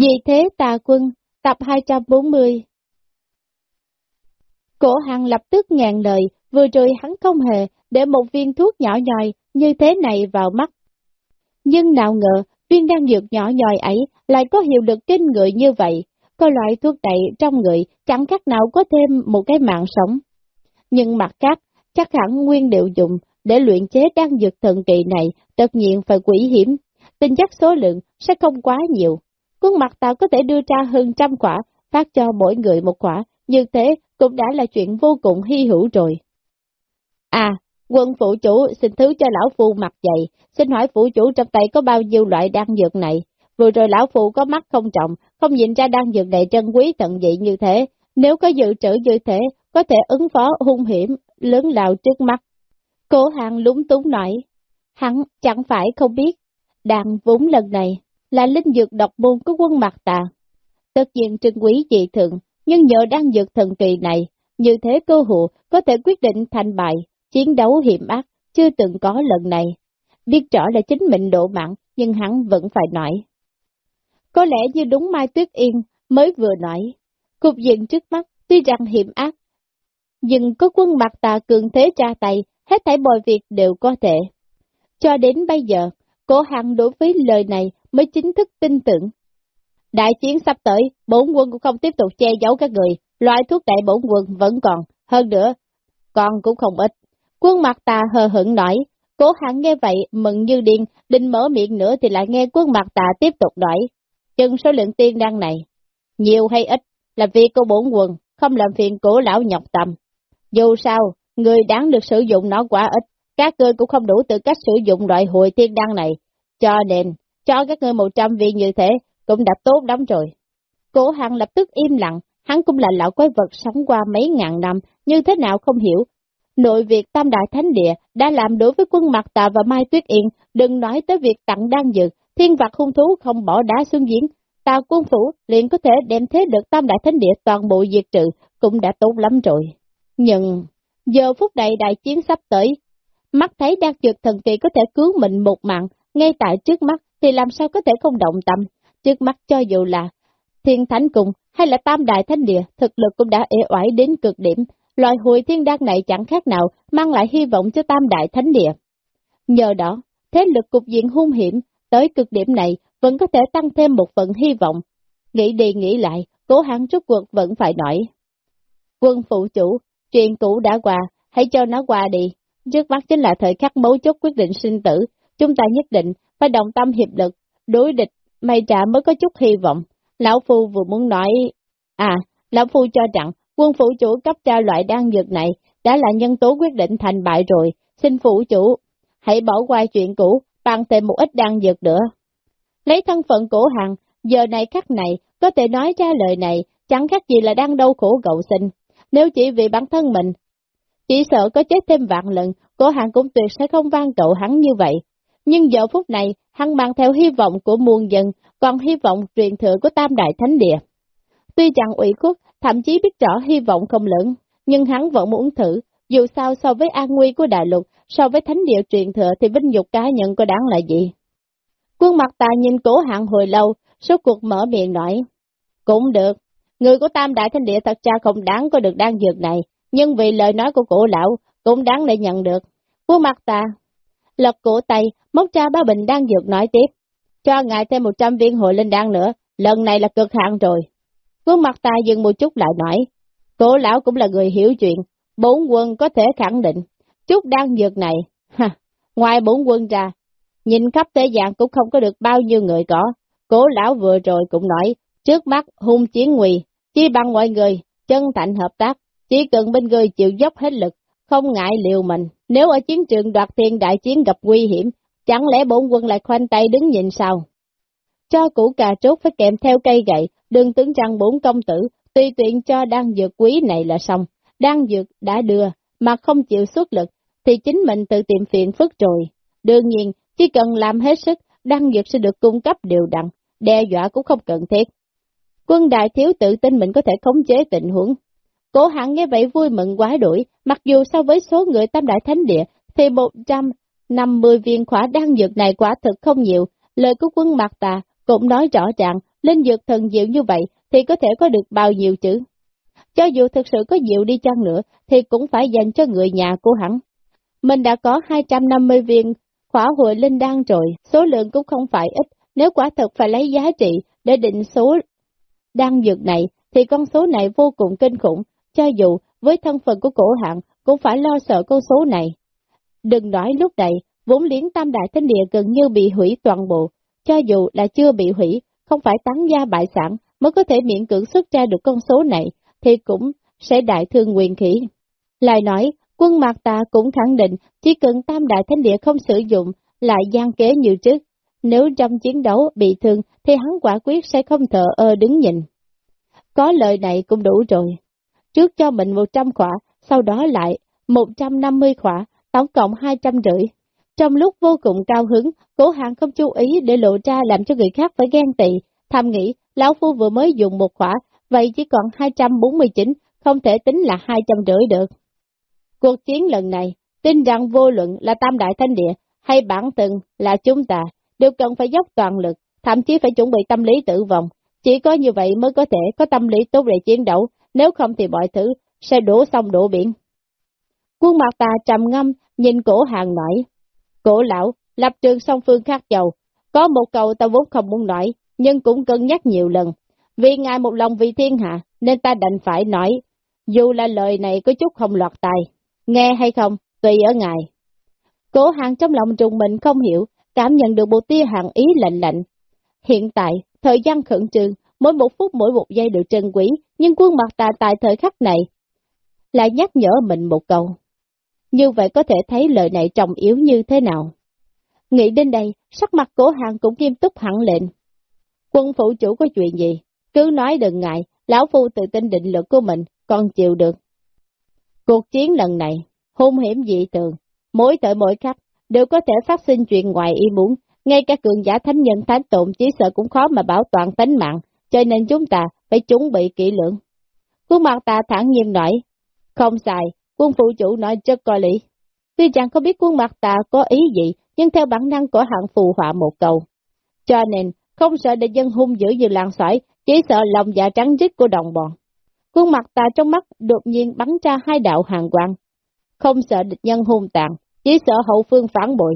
Vì thế tà quân, tập 240 Cổ hằng lập tức ngàn lời, vừa rồi hắn không hề để một viên thuốc nhỏ nhòi như thế này vào mắt. Nhưng nào ngờ, viên đan dược nhỏ nhòi ấy lại có hiệu lực kinh người như vậy, có loại thuốc này trong người chẳng khác nào có thêm một cái mạng sống. Nhưng mặt khác, chắc hẳn nguyên liệu dùng để luyện chế đan dược thần kỳ này tất nhiên phải quỷ hiểm, tin chắc số lượng sẽ không quá nhiều. Khuôn mặt tạo có thể đưa ra hơn trăm quả, phát cho mỗi người một quả, như thế cũng đã là chuyện vô cùng hy hữu rồi. À, quân phụ chủ xin thứ cho lão phu mặt dày, xin hỏi phụ chủ trong tay có bao nhiêu loại đan dược này? Vừa rồi lão phu có mắt không trọng, không nhìn ra đan dược này trân quý tận dị như thế, nếu có dự trữ như thế, có thể ứng phó hung hiểm, lớn lao trước mắt. Cố hàng lúng túng nói, hắn chẳng phải không biết, đàn vốn lần này là linh dược độc môn của quân mặt tà. Tất nhiên trân quý dị thường, nhưng nhờ đan dược thần kỳ này, như thế cơ hội có thể quyết định thành bại, chiến đấu hiểm ác, chưa từng có lần này. Biết rõ là chính mình độ mạng, nhưng hắn vẫn phải nói. Có lẽ như đúng Mai Tuyết Yên mới vừa nói, cục diện trước mắt tuy rằng hiểm ác, nhưng có quân mặt tà cường thế tra tay, hết thảy mọi việc đều có thể. Cho đến bây giờ, Cố hằng đối với lời này mới chính thức tin tưởng. Đại chiến sắp tới, bốn quân cũng không tiếp tục che giấu các người, loại thuốc đại bổn quân vẫn còn, hơn nữa, còn cũng không ít. Quân mặt tà hờ hững nói, cố hằng nghe vậy, mừng như điên, định mở miệng nữa thì lại nghe quân mặt tà tiếp tục nói, chừng số lượng tiên đăng này, nhiều hay ít, là việc của bổn quân, không làm phiền cổ lão nhọc tâm. Dù sao, người đáng được sử dụng nó quá ít, các ngươi cũng không đủ tư cách sử dụng loại hội tiên đăng này, cho nên, cho các ngươi một trăm viên như thế, cũng đã tốt lắm rồi. Cổ hằng lập tức im lặng, hắn cũng là lão quái vật sống qua mấy ngàn năm, như thế nào không hiểu. Nội việc Tam Đại Thánh Địa đã làm đối với quân Mặt Tà và Mai Tuyết Yên, đừng nói tới việc tặng đan dược, thiên vật hung thú không bỏ đá xuống giếng, Tào quân phủ liền có thể đem thế được Tam Đại Thánh Địa toàn bộ diệt trừ, cũng đã tốt lắm rồi. Nhưng, giờ phút này đại chiến sắp tới, mắt thấy đang dược thần kỳ có thể cứu mình một mạng, ngay tại trước mắt thì làm sao có thể không động tâm, trước mắt cho dù là thiên thánh cùng hay là tam đại thánh địa, thực lực cũng đã ế oải đến cực điểm, loài hồi thiên đan này chẳng khác nào mang lại hy vọng cho tam đại thánh địa. Nhờ đó, thế lực cục diện hung hiểm, tới cực điểm này vẫn có thể tăng thêm một phần hy vọng. Nghĩ đi nghĩ lại, cố hắn rút cuộc vẫn phải nổi. Quân phụ chủ, chuyện cũ đã qua, hãy cho nó qua đi. Trước mắt chính là thời khắc mấu chốt quyết định sinh tử, chúng ta nhất định phải đồng tâm hiệp lực, đối địch, may trả mới có chút hy vọng. Lão Phu vừa muốn nói, à, Lão Phu cho rằng quân phụ chủ cấp cho loại đan dược này đã là nhân tố quyết định thành bại rồi, xin phụ chủ, hãy bỏ qua chuyện cũ, bằng thêm một ít đan dược nữa. Lấy thân phận cổ hằng, giờ này khắc này, có thể nói ra lời này, chẳng khác gì là đang đau khổ cậu sinh. Nếu chỉ vì bản thân mình, chỉ sợ có chết thêm vạn lần, cổ hàng cũng tuyệt sẽ không van cậu hắn như vậy. Nhưng giờ phút này, hắn mang theo hy vọng của muôn dân, còn hy vọng truyền thừa của Tam Đại Thánh Địa. Tuy chẳng ủy khuất, thậm chí biết rõ hy vọng không lớn, nhưng hắn vẫn muốn thử, dù sao so với an nguy của đại lục, so với thánh địa truyền thừa thì vinh nhục cá nhân có đáng là gì. Quân mặt ta nhìn cố hạng hồi lâu, số cuộc mở miệng nói. Cũng được, người của Tam Đại Thánh Địa thật ra không đáng có được đan dược này, nhưng vì lời nói của cổ lão, cũng đáng để nhận được. Quân mặt ta, lật cổ tay, móc ra ba bình đang dược nói tiếp. Cho ngài thêm 100 viên hội linh đan nữa, lần này là cực hạn rồi. Quân mặt ta dừng một chút lại nói. Cổ lão cũng là người hiểu chuyện, bốn quân có thể khẳng định. Chút đan dược này, ha, ngoài bốn quân ra, Nhìn khắp thế gian cũng không có được bao nhiêu người có. Cổ lão vừa rồi cũng nói, trước mắt hung chiến nguy, chỉ bằng mọi người, chân thành hợp tác, chỉ cần bên người chịu dốc hết lực, không ngại liều mình. Nếu ở chiến trường đoạt thiên đại chiến gặp nguy hiểm, chẳng lẽ bổn quân lại khoanh tay đứng nhìn sao? Cho củ cà trốt phải kèm theo cây gậy, đừng tưởng rằng bốn công tử, tùy tiện cho đan dược quý này là xong. Đan dược đã đưa, mà không chịu xuất lực, thì chính mình tự tìm phiền phức rồi. Đương nhiên, chỉ cần làm hết sức, đăng dược sẽ được cung cấp đều đặn, đe dọa cũng không cần thiết. Quân đại thiếu tự tin mình có thể khống chế tình huống. Cổ hạng nghe vậy vui mừng quá đuổi, mặc dù so với số người tam đại thánh địa, thì 150 viên khỏa đan dược này quả thực không nhiều, lời của quân mặt tà cũng nói rõ ràng, linh dược thần diệu như vậy thì có thể có được bao nhiêu chữ. Cho dù thực sự có diệu đi chăng nữa thì cũng phải dành cho người nhà của hắn. Mình đã có 250 viên khỏa hội linh đan rồi, số lượng cũng không phải ít, nếu quả thực phải lấy giá trị để định số đan dược này thì con số này vô cùng kinh khủng, cho dù với thân phận của cổ hạng cũng phải lo sợ con số này. Đừng nói lúc này, vốn liếng tam đại thánh địa gần như bị hủy toàn bộ, cho dù là chưa bị hủy, không phải tán gia bại sản mới có thể miễn cưỡng xuất ra được con số này, thì cũng sẽ đại thương quyền khỉ. Lại nói, quân Mạc Tà cũng khẳng định chỉ cần tam đại thánh địa không sử dụng lại gian kế như trước, nếu trong chiến đấu bị thương thì hắn quả quyết sẽ không thở ơ đứng nhìn. Có lời này cũng đủ rồi. Trước cho mình 100 khỏa, sau đó lại 150 khỏa, tổng cộng 250. Trong lúc vô cùng cao hứng, cố hàng không chú ý để lộ ra làm cho người khác phải ghen tị, thầm nghĩ, lão phu vừa mới dùng một khỏa, vậy chỉ còn 249, không thể tính là 250 được. Cuộc chiến lần này, tin rằng vô luận là Tam Đại Thanh Địa hay bản từng là chúng ta, đều cần phải dốc toàn lực, thậm chí phải chuẩn bị tâm lý tử vong. Chỉ có như vậy mới có thể có tâm lý tốt để chiến đấu, nếu không thì mọi thứ sẽ đổ sông đổ biển. Quân mặt ta trầm ngâm, nhìn cổ hàng nói, cổ lão, lập trường song phương khác giàu, có một câu ta vốn không muốn nói, nhưng cũng cân nhắc nhiều lần. Vì ngài một lòng vì thiên hạ, nên ta đành phải nói, dù là lời này có chút không lọt tài, nghe hay không, tùy ở ngài. Cổ hàng trong lòng trùng mình không hiểu, cảm nhận được một tia hàng ý lạnh lạnh. Hiện tại, thời gian khẩn trương, mỗi một phút mỗi một giây đều trân quý, nhưng quân mặt ta tại thời khắc này lại nhắc nhở mình một câu. Như vậy có thể thấy lời này trọng yếu như thế nào. Nghĩ đến đây, sắc mặt cổ hàng cũng nghiêm túc hẳn lên Quân phụ chủ có chuyện gì? Cứ nói đừng ngại, lão phu tự tin định lực của mình, còn chịu được. Cuộc chiến lần này, hung hiểm dị thường mỗi tội mỗi khắc, đều có thể phát sinh chuyện ngoài ý muốn, ngay cả cường giả thánh nhân thánh tụng chỉ sợ cũng khó mà bảo toàn tính mạng, cho nên chúng ta phải chuẩn bị kỹ lưỡng. Quân mặt ta thẳng nhiên nói, không xài. quân phụ chủ nói cho coi lý. Tuy chẳng không biết quân mặt ta có ý gì, nhưng theo bản năng của hạng phù họa một câu. Cho nên, không sợ địch dân hung dữ như làng sỏi, chỉ sợ lòng dạ trắng rít của đồng bọn. Quân mặt ta trong mắt đột nhiên bắn ra hai đạo hàng quang. Không sợ địch nhân hung tàn, chỉ sợ hậu phương phản bội.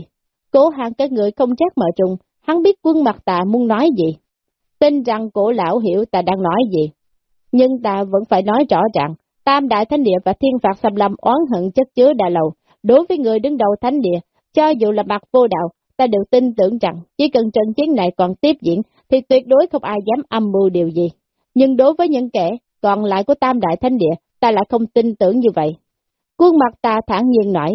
Cố hàng các người không chắc mở trùng, hắn biết quân mặt ta muốn nói gì. Tin rằng cổ lão hiểu ta đang nói gì. Nhưng ta vẫn phải nói rõ ràng, Tam Đại Thánh Địa và Thiên Phạt Xâm Lâm oán hận chất chứa đã lâu. Đối với người đứng đầu Thánh Địa, cho dù là mặt vô đạo, ta đều tin tưởng rằng chỉ cần trận chiến này còn tiếp diễn thì tuyệt đối không ai dám âm mưu điều gì. Nhưng đối với những kẻ còn lại của Tam Đại Thánh Địa, ta lại không tin tưởng như vậy. Khuôn mặt ta thản nhiên nói,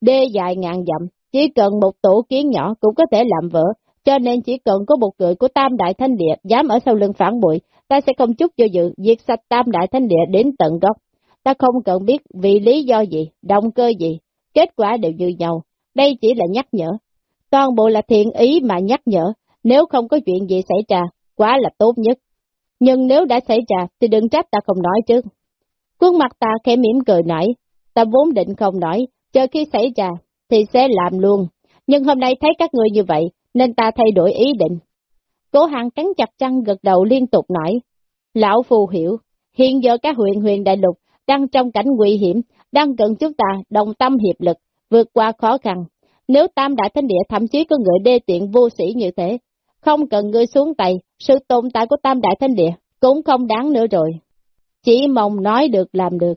đê dài ngàn dặm, chỉ cần một tổ kiến nhỏ cũng có thể làm vỡ, cho nên chỉ cần có một người của Tam Đại Thánh Địa dám ở sau lưng phản bội, ta sẽ không chút do dự diệt sạch Tam Đại Thánh Địa đến tận gốc. Ta không cần biết vì lý do gì, động cơ gì, kết quả đều như nhau. Đây chỉ là nhắc nhở. Toàn bộ là thiện ý mà nhắc nhở, nếu không có chuyện gì xảy ra, quá là tốt nhất. Nhưng nếu đã xảy ra thì đừng trách ta không nói trước. Quân mặt ta khẽ mỉm cười nói, ta vốn định không nói, chờ khi xảy ra thì sẽ làm luôn. Nhưng hôm nay thấy các người như vậy, nên ta thay đổi ý định. Cố hàng cắn chặt chăn gật đầu liên tục nói, Lão Phù hiểu, hiện giờ các huyện huyền đại lục đang trong cảnh nguy hiểm, đang cần chúng ta đồng tâm hiệp lực, vượt qua khó khăn. Nếu tam đại thánh địa thậm chí có người đê tiện vô sĩ như thế, không cần ngươi xuống tay, sự tồn tại của tam đại thánh địa cũng không đáng nữa rồi. Chỉ mong nói được làm được.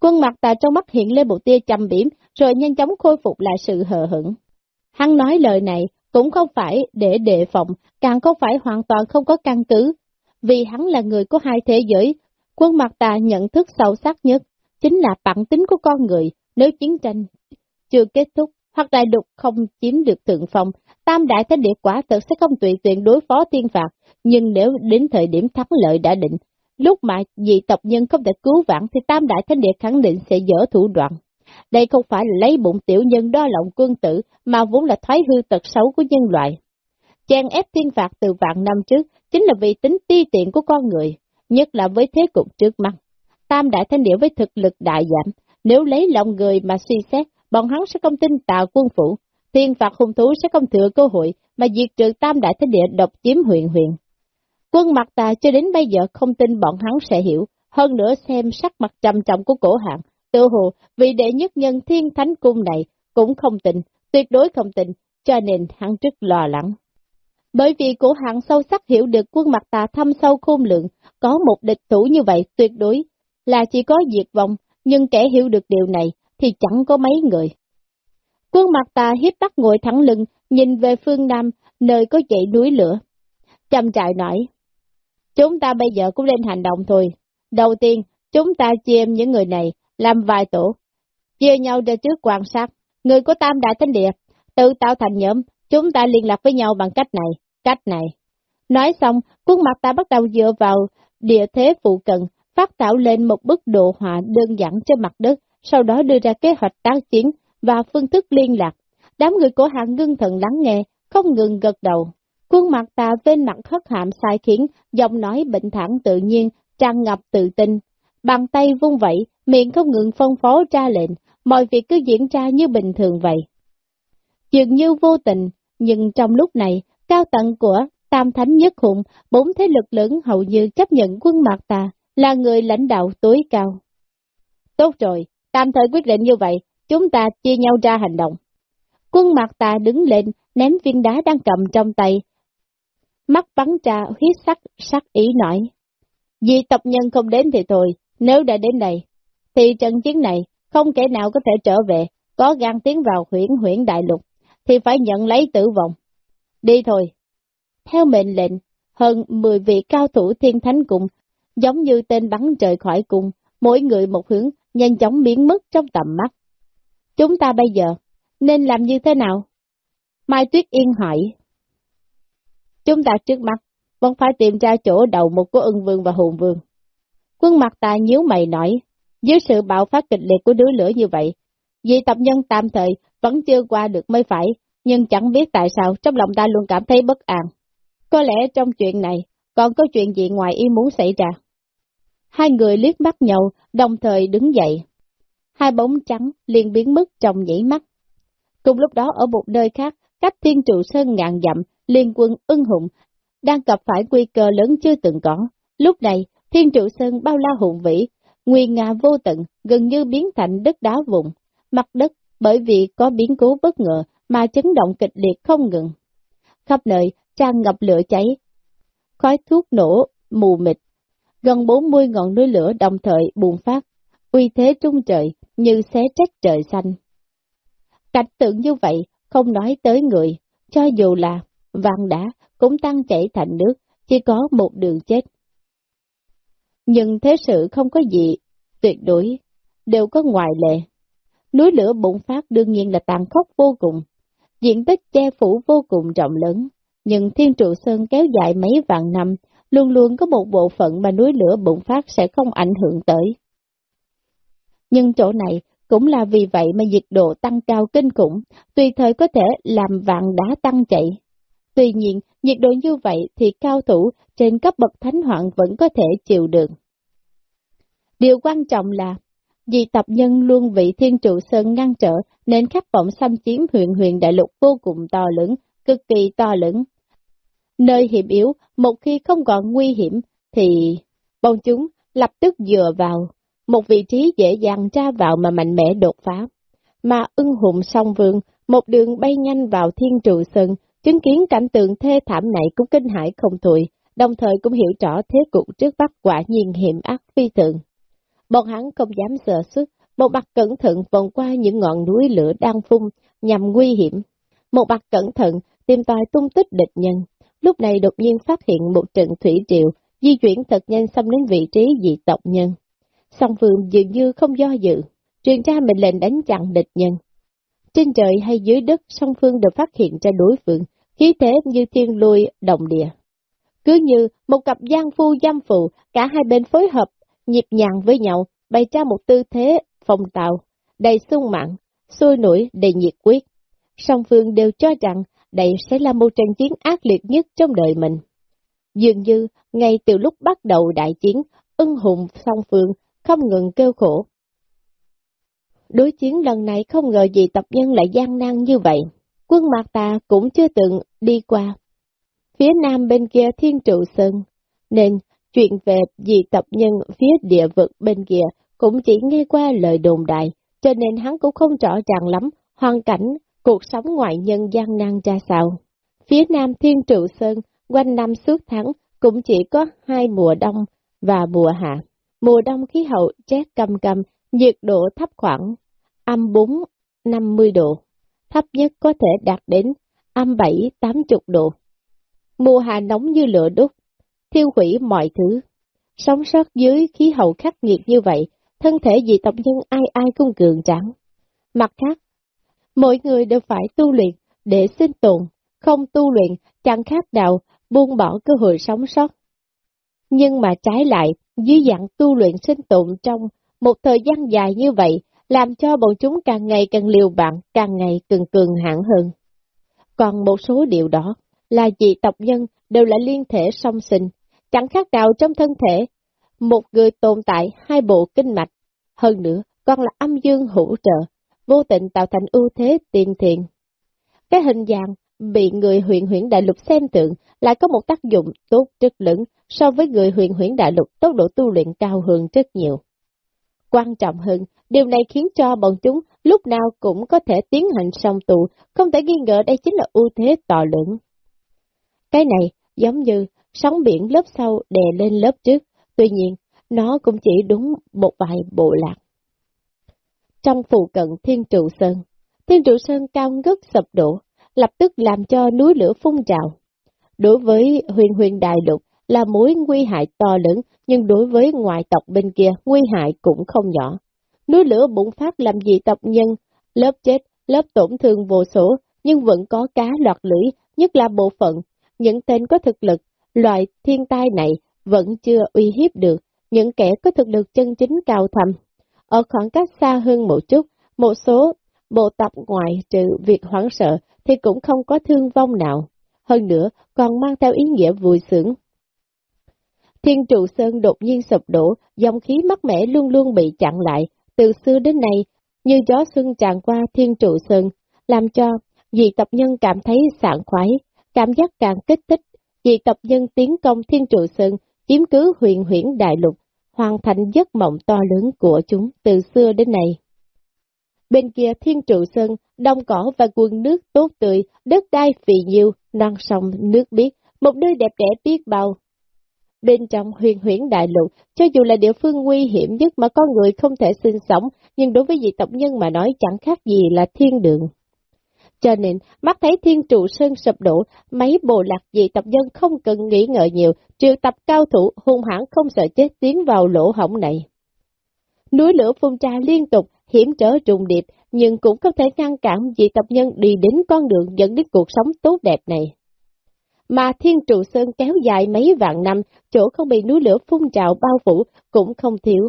Quân mặt ta trong mắt hiện lên một tia chăm biểm, rồi nhanh chóng khôi phục lại sự hờ hững. Hắn nói lời này cũng không phải để đề phòng, càng không phải hoàn toàn không có căn cứ, vì hắn là người của hai thế giới. Quân mặt ta nhận thức sâu sắc nhất, chính là bản tính của con người, nếu chiến tranh chưa kết thúc, hoặc đại lục không chiếm được thượng phong, tam đại thế địa quả thật sẽ không tùy tiện đối phó tiên phạt, nhưng nếu đến thời điểm thắng lợi đã định, lúc mà dị tộc nhân không thể cứu vãn thì tam đại thánh địa khẳng định sẽ dỡ thủ đoạn. Đây không phải là lấy bụng tiểu nhân đo lộng quân tử, mà vốn là thoái hư tật xấu của nhân loại. Chàng ép thiên phạt từ vạn năm trước chính là vì tính ti tiện của con người, nhất là với thế cục trước mắt. Tam đại thanh địa với thực lực đại giảm, nếu lấy lòng người mà suy xét, bọn hắn sẽ không tin tạo quân phủ, thiên phạt hung thú sẽ không thừa cơ hội mà diệt trừ tam đại thanh địa độc chiếm huyện huyện. Quân mặt tà cho đến bây giờ không tin bọn hắn sẽ hiểu, hơn nữa xem sắc mặt trầm trọng của cổ hạng, tự hồ vì đệ nhất nhân thiên thánh cung này cũng không tin, tuyệt đối không tin, cho nên hắn rất lo lắng. Bởi vì cổ hạng sâu sắc hiểu được quân mặt tà thâm sâu khôn lượng, có một địch thủ như vậy tuyệt đối là chỉ có diệt vong, nhưng kẻ hiểu được điều này thì chẳng có mấy người. Quân mặt tà hiếp bắt ngồi thẳng lưng, nhìn về phương Nam, nơi có dãy núi lửa. Chăm trại nói, chúng ta bây giờ cũng lên hành động thôi. Đầu tiên, chúng ta chia những người này làm vài tổ, chia nhau ra trước quan sát. Người của Tam Đại Thánh Địa, tự tạo thành nhóm, chúng ta liên lạc với nhau bằng cách này, cách này. Nói xong, quân mặt ta bắt đầu dựa vào địa thế phụ cận, phát tạo lên một bức đồ họa đơn giản trên mặt đất, sau đó đưa ra kế hoạch tác chiến và phương thức liên lạc. Đám người của hạng ngưng thần lắng nghe, không ngừng gật đầu. Quân mặt ta bên mặt khất hạm sai khiến, giọng nói bệnh thẳng tự nhiên, tràn ngập tự tin. Bàn tay vung vẩy, miệng không ngừng phân phó ra lệnh, mọi việc cứ diễn ra như bình thường vậy. Dường như vô tình, nhưng trong lúc này, cao tận của Tam Thánh Nhất Hùng, bốn thế lực lớn hầu như chấp nhận quân Mạc Tà là người lãnh đạo tối cao. Tốt rồi, tạm thời quyết định như vậy, chúng ta chia nhau ra hành động. Quân Mạc Tà đứng lên, ném viên đá đang cầm trong tay. Mắt bắn ra huyết sắc, sắc ý nói. Vì tộc nhân không đến thì thôi, nếu đã đến đây, thì trận chiến này không kẻ nào có thể trở về, có gan tiến vào huyển huyển đại lục, thì phải nhận lấy tử vong. Đi thôi. Theo mệnh lệnh, hơn 10 vị cao thủ thiên thánh cùng, giống như tên bắn trời khỏi cùng, mỗi người một hướng, nhanh chóng biến mất trong tầm mắt. Chúng ta bây giờ, nên làm như thế nào? Mai Tuyết Yên hỏi. Chúng ta trước mắt, vẫn phải tìm ra chỗ đầu một của ưng vương và hồn vương. Quân mặt ta nhíu mày nói, dưới sự bạo phát kịch liệt của đứa lửa như vậy, vì tập nhân tạm thời vẫn chưa qua được mới phải, nhưng chẳng biết tại sao trong lòng ta luôn cảm thấy bất an. Có lẽ trong chuyện này còn có chuyện gì ngoài ý muốn xảy ra. Hai người liếc mắt nhau, đồng thời đứng dậy. Hai bóng trắng liền biến mất trong nhảy mắt. Cùng lúc đó ở một nơi khác, cách thiên trụ sơn ngàn dặm, liên quân ưng hùng, đang gặp phải nguy cơ lớn chưa từng có. Lúc này, thiên trụ sơn bao la hùng vĩ, nguyên ngà vô tận, gần như biến thành đất đá vùng. Mặt đất bởi vì có biến cố bất ngờ mà chấn động kịch liệt không ngừng. Khắp nơi tràn ngập lửa cháy, khói thuốc nổ mù mịt, gần 40 ngọn núi lửa đồng thời bùng phát, uy thế trung trời như xé trách trời xanh. Cảnh tượng như vậy không nói tới người, cho dù là vàng đá cũng tăng chảy thành nước, chỉ có một đường chết. Nhưng thế sự không có gì tuyệt đối, đều có ngoại lệ. Núi lửa bùng phát đương nhiên là tàn khốc vô cùng, diện tích che phủ vô cùng rộng lớn, nhưng thiên trụ sơn kéo dài mấy vạn năm, luôn luôn có một bộ phận mà núi lửa bùng phát sẽ không ảnh hưởng tới. Nhưng chỗ này cũng là vì vậy mà nhiệt độ tăng cao kinh khủng, tùy thời có thể làm vạn đá tăng chạy. Tuy nhiên, nhiệt độ như vậy thì cao thủ trên cấp bậc thánh hoạn vẫn có thể chịu được. Điều quan trọng là, vì tập nhân luôn vị thiên trụ sơn ngăn trở nên khát vọng xâm chiếm huyện huyền đại lục vô cùng to lớn, cực kỳ to lớn. Nơi hiểm yếu, một khi không còn nguy hiểm, thì bọn chúng lập tức dựa vào một vị trí dễ dàng ra vào mà mạnh mẽ đột phá. Mà ưng hùng song vương, một đường bay nhanh vào thiên trụ sơn, chứng kiến cảnh tượng thê thảm này cũng kinh hãi không thôi, đồng thời cũng hiểu rõ thế cục trước mắt quả nhiên hiểm ác phi thường. Bọn hắn không dám sợ sức, một mặt cẩn thận vòng qua những ngọn núi lửa đang phun nhằm nguy hiểm. Một mặt cẩn thận tìm tòi tung tích địch nhân. Lúc này đột nhiên phát hiện một trận thủy triều di chuyển thật nhanh xâm đến vị trí dị tộc nhân. Song phương dường như không do dự, truyền ra mệnh lệnh đánh chặn địch nhân. Trên trời hay dưới đất, song phương đều phát hiện ra đối phương, khí thế như thiên lôi động địa. Cứ như một cặp giang phu giam phụ, cả hai bên phối hợp, nhịp nhàng với nhau, bày ra một tư thế phong tạo, đầy sung mãn, sôi nổi đầy nhiệt quyết. Song phương đều cho rằng đây sẽ là một trận chiến ác liệt nhất trong đời mình. Dường như, ngay từ lúc bắt đầu đại chiến, ưng hùng song phương không ngừng kêu khổ. Đối chiến lần này không ngờ gì tập nhân lại gian nan như vậy. Quân Mạc Tà cũng chưa từng đi qua. Phía nam bên kia thiên trụ sơn, nên chuyện về dị tập nhân phía địa vực bên kia cũng chỉ nghe qua lời đồn đại, cho nên hắn cũng không rõ ràng lắm hoàn cảnh cuộc sống ngoại nhân gian nan ra sao. Phía nam Thiên Trụ Sơn, quanh năm suốt tháng, cũng chỉ có hai mùa đông và mùa hạ. Mùa đông khí hậu rét cầm cầm, nhiệt độ thấp khoảng âm 4-50 độ, thấp nhất có thể đạt đến âm 7-80 độ. Mùa hạ nóng như lửa đốt, thiêu hủy mọi thứ. Sống sót dưới khí hậu khắc nghiệt như vậy, thân thể dị tộc nhân ai ai cũng cường tráng. Mặt khác, mỗi người đều phải tu luyện để sinh tồn, không tu luyện chẳng khác nào buông bỏ cơ hội sống sót. Nhưng mà trái lại, dưới dạng tu luyện sinh tồn trong một thời gian dài như vậy, làm cho bọn chúng càng ngày càng liều bạn, càng ngày càng cường hãn hơn. Còn một số điều đó là dị tộc nhân đều là liên thể song sinh, chẳng khác nào trong thân thể. Một người tồn tại hai bộ kinh mạch, hơn nữa còn là âm dương hỗ trợ, vô tình tạo thành ưu thế tiền thiện. Cái hình dạng bị người huyện huyện đại lục xem tượng lại có một tác dụng tốt rất lớn so với người huyện huyện đại lục tốc độ tu luyện cao hơn rất nhiều. Quan trọng hơn, điều này khiến cho bọn chúng lúc nào cũng có thể tiến hành song tụ, không thể nghi ngờ đây chính là ưu thế to lớn. Cái này giống như sóng biển lớp sau đè lên lớp trước, tuy nhiên, nó cũng chỉ đúng một vài bộ lạc. Trong phụ cận Thiên Trụ Sơn, Thiên Trụ Sơn cao ngất sập đổ, lập tức làm cho núi lửa phun trào. Đối với huyền huyền đại lục là mối nguy hại to lớn, nhưng đối với ngoại tộc bên kia nguy hại cũng không nhỏ. Núi lửa bùng phát làm gì tộc nhân, lớp chết, lớp tổn thương vô số, nhưng vẫn có cá lọt lưỡi, nhất là bộ phận. Những tên có thực lực, loại thiên tai này vẫn chưa uy hiếp được, những kẻ có thực lực chân chính cao thầm. Ở khoảng cách xa hơn một chút, một số bộ tộc ngoại trừ việc hoảng sợ thì cũng không có thương vong nào. Hơn nữa, còn mang theo ý nghĩa vui sướng. Thiên trụ sơn đột nhiên sụp đổ, dòng khí mắc mẻ luôn luôn bị chặn lại, từ xưa đến nay, như gió xuân tràn qua thiên trụ sơn, làm cho dị tập nhân cảm thấy sảng khoái, cảm giác càng kích thích, dị tập nhân tiến công thiên trụ sơn, chiếm cứ huyền huyển đại lục, hoàn thành giấc mộng to lớn của chúng từ xưa đến nay. Bên kia thiên trụ sơn, đông cỏ và quân nước tốt tươi, đất đai phì nhiêu, non sông, nước biếc, một nơi đẹp đẽ biết bao. Bên trong huyền huyển đại lục, cho dù là địa phương nguy hiểm nhất mà con người không thể sinh sống, nhưng đối với dị tộc nhân mà nói chẳng khác gì là thiên đường. Cho nên, mắt thấy thiên trụ sơn sụp đổ, mấy bộ lạc dị tộc nhân không cần nghĩ ngợi nhiều, triệu tập cao thủ hung hãn không sợ chết tiến vào lỗ hổng này. Núi lửa phun trào liên tục, hiểm trở trùng điệp, nhưng cũng không thể ngăn cản dị tộc nhân đi đến con đường dẫn đến cuộc sống tốt đẹp này. Mà thiên trụ sơn kéo dài mấy vạn năm, chỗ không bị núi lửa phun trào bao phủ cũng không thiếu.